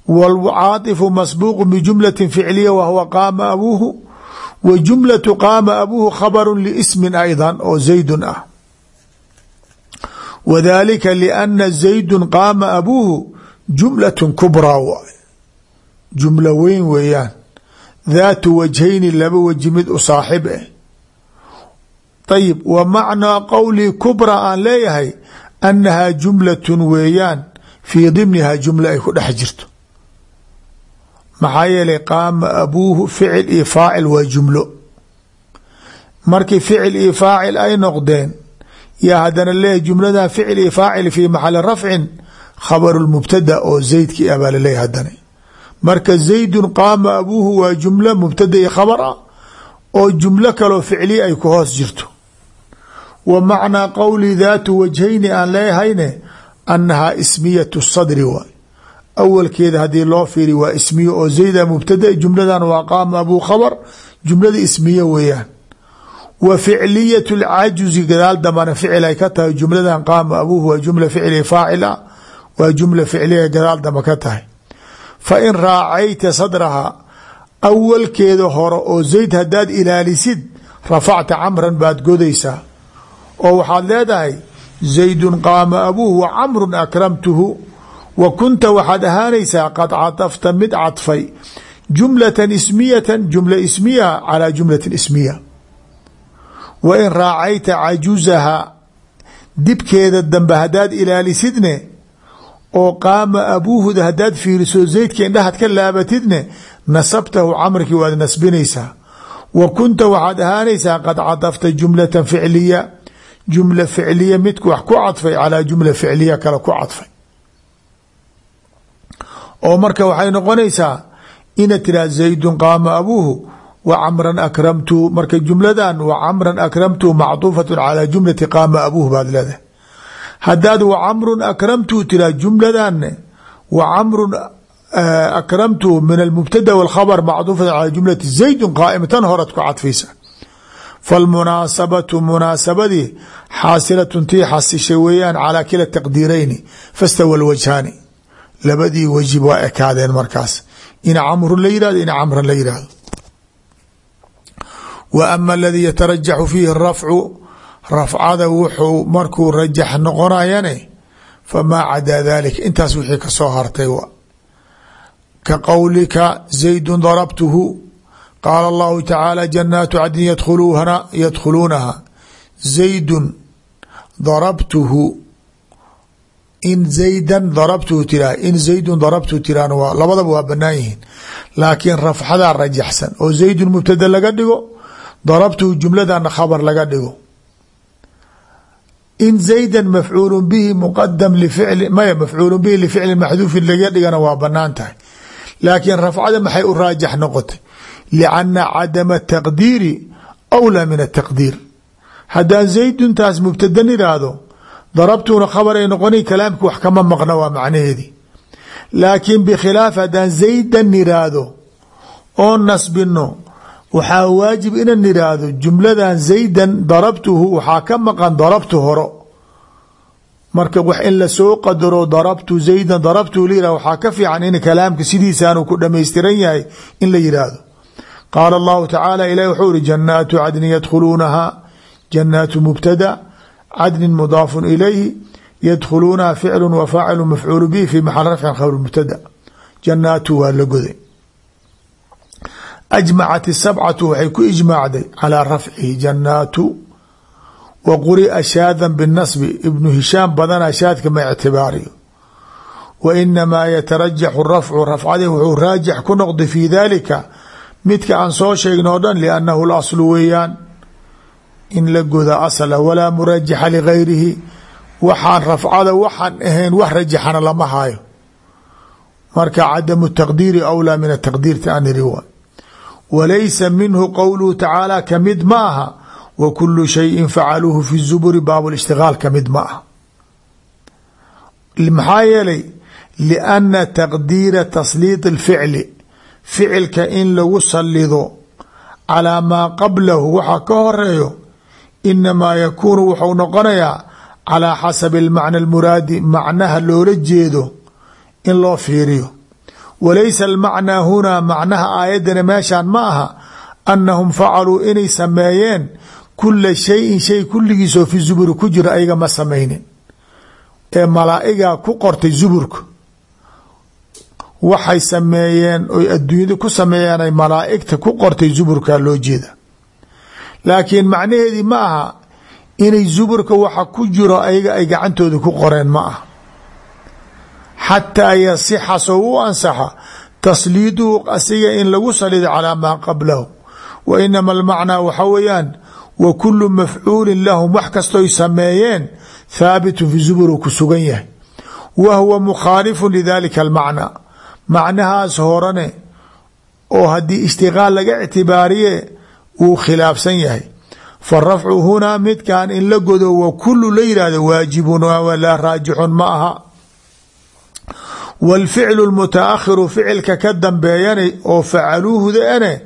wاlcaaifu masbuuqu bijumlati ficliya wahwa qaama abuuhu wa jumlatu qaama abuuhu khabaru liismin ayda oo zaydun ah wadalika liana zaydun qaama abuuhu jumlatun kubraa waay jumlo weyn weeyaan daatu wajhayni laba waji mid u saaxib eh ayib wa macnaa qowlii kubra aan leeyahay annahaa jumlatun weeyaan fii dimnihaa jumla ay ku dhex jirto maxaa yeelay qaama abuuhu ficil iyo faacil waa jumlo. Markii ficil iyo faacil ay noqdeen yaa haddana leeyahy jumladan ficil iyo faacil fii maxali rafcin khabaru lmubtada oo zaydkii ah baa laleeyahy haddana marka zaydun qaama abuuhu waa jumlo mubtada iyo khabar ah oo jumlo kaloo ficliya ay ku hoos jirto. Wa macnaa qowli daatu wajhayni aan leehayne annahaa ismiyatu sadri waay awalkeeda haddii loo fiiri waa ismiye oo zayda mubtada jumladan waa qaama abuu khabar jumlada ismiye weeyaan. Wa ficliyat lcajuzi gadaal dambana ficil ay ka tahay jumladan qaama abuuhu waa jumla ficli faacil ah waa jumla ficliya gadaal damba ka tahay. Fa in raacayta sadraha awalkeeda hore oo zayd haddaad ilaalisid rafacta camran baad godaysaa. Oo waxaad leedahay zaydun qaama abuuhu wa camrun akramtuhu wa kunta waxaad ahaanaysaa qad cadafta mid cadfay jumlatan ismiyatan jumla ismiya calaa jumlatin ismiya. Wa in raacayta cajuzaha dibkeeda dambe haddaad ilaalisidne oo qaama abuuhuda haddaad fiiriso zaydka indhahaad ka laabatidne nasabtahu camrkii waad nasbinaysaa. Wa kunta waxaad ahaanaysaa qad cadafta jumlatan ficliya. Jumla ficliya midku wax ku cadfay calaa jumla ficliya kale ku cadfay oo marka waxay noqonaysaa inaad tiraa zaydun qaama abuuhu wa camran akramtu marka jumladan wa camran akramtu macduufatu calaa jumlati qaama abuuhu baad leedahay. Haddaad wa camrun akramtu tiraa jumladanne wa camrun akramtu min almubtada walkhabr macduufatu calaa jumlati zaydun qaa'ima tan horaad ku cadfaysa. Falmunaasabatu munaasabadii xaasilatun tii xasishay weeyaan calaa kila taqdiirayni fastawa lwajhaani labadii wajib waa ekaadeen markaas. Ina camrun la yihahdo ina camran la yihahdo wa ama aladii yatarajaxu fiihi rafcu rafcada wuxuu markuu rajax noqonayane famaa cadaa dalika intaas wixii ka soo hartay ka qowlika zaydun darabtuhu qaala allahu tacaala janaatu yadkhuluuna yadkhuluunaha. Zaydun darabtuhu in zaydan darabtuhu tiraa in zaydun darabtuhu tiraan waa labadaba waa banaan yihiin. Laakiin rafxadaa rajaxsan oo zaydun mubtada laga dhigo darabtuhu jumladana khabar laga dhigo. In zaydan mafcuulu bihi muqadam lificli maya mafcuulu bihi lificli maxduufin laga dhigana waa bannaan tahay. Laakiin rafcada maxay u raajax noqotay? Lianna cadama taqdiiri awlaa min ataqdiir haddaan zayduntaas mubtadan iraahdo darabtuuna khabar ay noqona kalaamki wax kama maqna waa macnaheedii laakiin bikhilaaf haddaan zaydan iraahdo oo nasbino waxaa waajib inan iraahdo jumladan zaydan darabtuhu waxaa ka maqan darabtu horo. Marka wax in la soo qadaro darabtu zaydan darabtuhu layihah waxaa ka fiican in kalaamka sidiisaanu ku dhamaystiran yahay in la yidhaahdo qaala allahu tacaala ilahi wuxuu mubtada cadnin mudaafun ilayhi yadkhuluunaha ficlu wa faacilu mafcuulu bihi fi maxal rafcin khabr mubtada. Janaatu waa la goday. Ajmacat isabcatu waxay ku ijmaacday calaa rafcihi janaatu wa quria shaadan binasbi. Ibnu hishaam badana shaadka ma ictibaariyo. Wa inamaa yatarajaxu rafcu rafcadii wuxuu raajix ku noqday fi dalika midka aan soo sheegno o dhan liannahu laslu weeyaan in la goda asla walaa murajaxa ligayrihi. Waxaan rafcada waxaan ahayn wax rajaxana lama hayo marka cadamu taqdiiri awlaa min ataqdiirta aniri wa walaysa minhu qowluhu tacaala ka mid ma aha. Wa kulu shayin facaluuhu fi zuburi baab lishtigaal ka mid ma aha. Maxaa yeelay lianna taqdiira tasliid اlficli ficilka in lagu salido calaa maa qablahu waxa ka horeeyo inamaa yakuunu wuxuu noqonayaa calaa xasabi almacna almuraadi macnaha loola jeedo in loo fiiriyo walaysa almacnaa hunaa macnaha aayaddana meeshaan ma aha annahum facaluu inay sameeyeen kula shayin shay kulligiisoo fi zuburi ku jira ayaga ma samaynin ee malaa'igaa ku qortay zuburka waxay sameeyeen oy adduunyada ku sameeyeen ay malaa'igta ku qortay zuburkaa loo jeeda laakiin macnaheedii ma aha inay zuburka waxa ku jiro ayaga ay gacantooda ku qoreen ma aha. Xataa yasixa soo u ansaxa tasliiduhu asiga in lagu salido calaa maa qablahu. Wa inama almacnaa waxa weeyaan wa kulu mafcuulin lahum wax kastoy sameeyeen thaabitun fi zubur uu ku sugan yahay. Wa huwa mukhaalifu lidalika almacnaa. Macnahaas horane oo haddii ishtiqaal laga ictibaariye wuu khilaafsan yahay. Farafcu hunaa midkan in la godo wa kulu la yihahdo waajibun laa raajixun ma aha. Wاlficlu اlmutaakhiru ficilka ka dambeeyana oo facaluuhdaane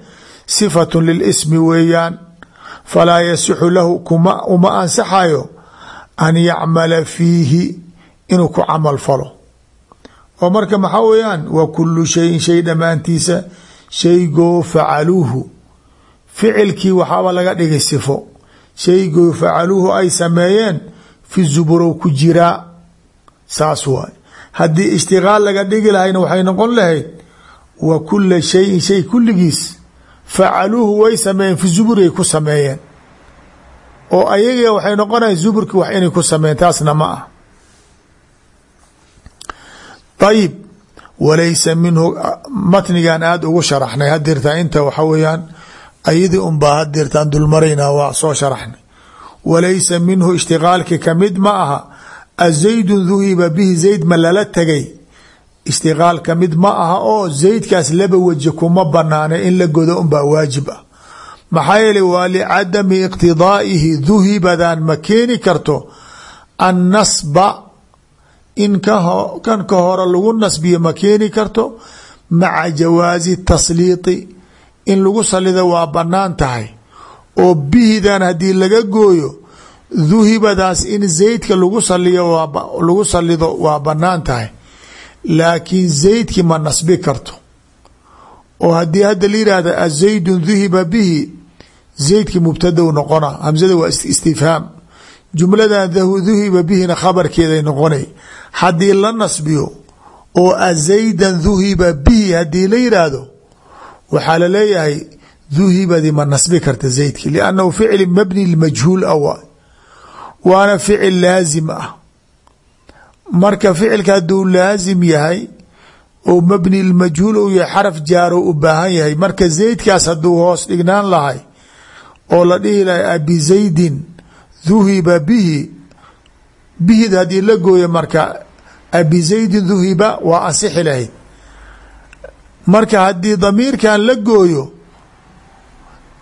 sifatu lilismi weeyaan. Falaa yasixu lahu uma ansaxayo an yacmala fiihi inuu ku camal falo. Oo marka maxaa weeyaan wa kulu shayin shay dhammaantiisa shaygoo facaluuhu ficilkii waxaaba laga dhigay sifo. Shaygoo facaluuhu ay sameeyeen fi zuburow ku jiraa saas waay haddii ishtigaal laga dhigi lahayna waxay noqon lahayd wa kula shayin shay kulligiis facaluuhu way sameeyeen fi zuburay ku sameeyeen. Oo ayaga waxay noqonahay zuburkii wax inay ku sameeyeen taasna ma ah ayib walaysa minhu matnigan aada ugu sharaxnay hadirtaa inta waxa weeyaan ayadii unbaa hadirtaan dulmarayna waa soo sharaxnay. Walaysa minhu ishtigaalki ka mid ma aha azaydu duhiba bihi zayd ma lala tegay. Ishtigaal ka mid ma aha oo zaydkaas laba weji kuma banaana in la godo unbaa waajib ah. Maxaa yeele waa licadami iqtidaaihi duhibadan ma keeni karto annasba in kan ka hore lagu nasbiyo ma keeni karto maca jawaazi tasliiti in lagu salido waa bannaan tahay. Oo bihidan haddii laga gooyo duhibadaas in zaydka lagu saliyo lagu salido waa bannaan tahay. Laakiin zaydki ma nasbi karto. Oo haddii hadda la azaydun duhiba bihi zaydki mubtadau noqona. Hamzada waa istifhaam. Jumladan duhiba bihina khabarkeeday noqonay. Haddii la nasbiyo oo azaydan duhiba bihi haddii la yidhaahdo waxaa la leeyahay duhibadi ma nasbi karta zaydki liannahu ficli mabni lmajhuul ah waay waana ficil laazim ah. Marka ficilka hadduu laazim yahay oo mabni lmajhuul uu yahay xaraf jaaro u baahan yahay marka zaydkaas hadduu hoos dhignaan lahay oo la dhihi lahay abi zaydin duhiba bihi. Bihid haddii la gooyo marka abi zaydin duhiba waa ansixi lahayd marka haddii damiirkan la gooyo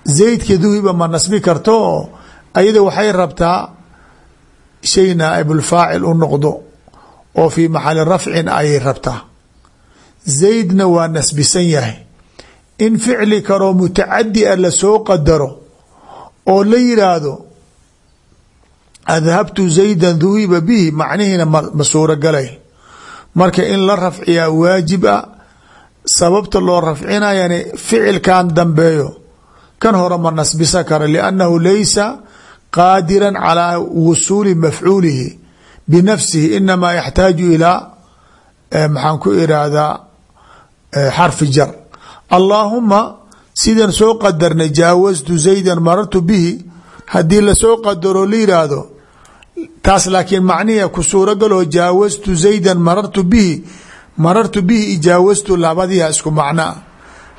zaydka duhiba ma nasbi karto oo ayada waxay rabtaa shay naaibulfaacil u noqdo oo fii maxali rafcin ayay rabtaa. Zaydna waa nasbisan yahay. In ficli karoo mutacadi a la soo qadaro oo la yiraahdo adhabtu zaydan duhiba bihi macnihiina ma suuragalay. Marka in la rafciyaa waajib a sababta loo rafcinayana ficilkan dambeeyo. Kan hore ma nasbisa kara liannahu laysa qaadira calaa wusuuli mafcuulihi. Binafsihi inamaa yaxtaaju ilaa maxaan ku irahdaa xarfi jar. Allaahuma sidan soo qadarnay jaawastu zaydan marartu bihi. Haddii la soo qadaro la yiraahdo taas laakiin macnihi ku suuragaloo jaawastu zaydan marartu bihi marartu bihi ijaawastu labadiha isku macnoa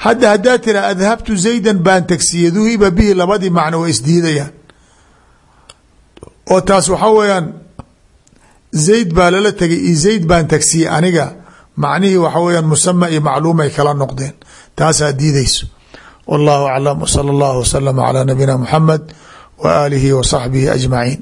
hadda haddaa tira adhabtu zaydan baan tagsiye duhiba bihi labadii macno waa isdiidayaan. Oo taas waxaa weeyaan zayd baa lala tegay iyo zayd baan tagsiye aniga. Macnihii waxa weyaan musama iyo macluumay kala noqdeen. Taasaa diidayso. Wallahu aclam wsala allahu waslama calaa nabiyina muxamed wa aalihi wa saxbihi ajmaciin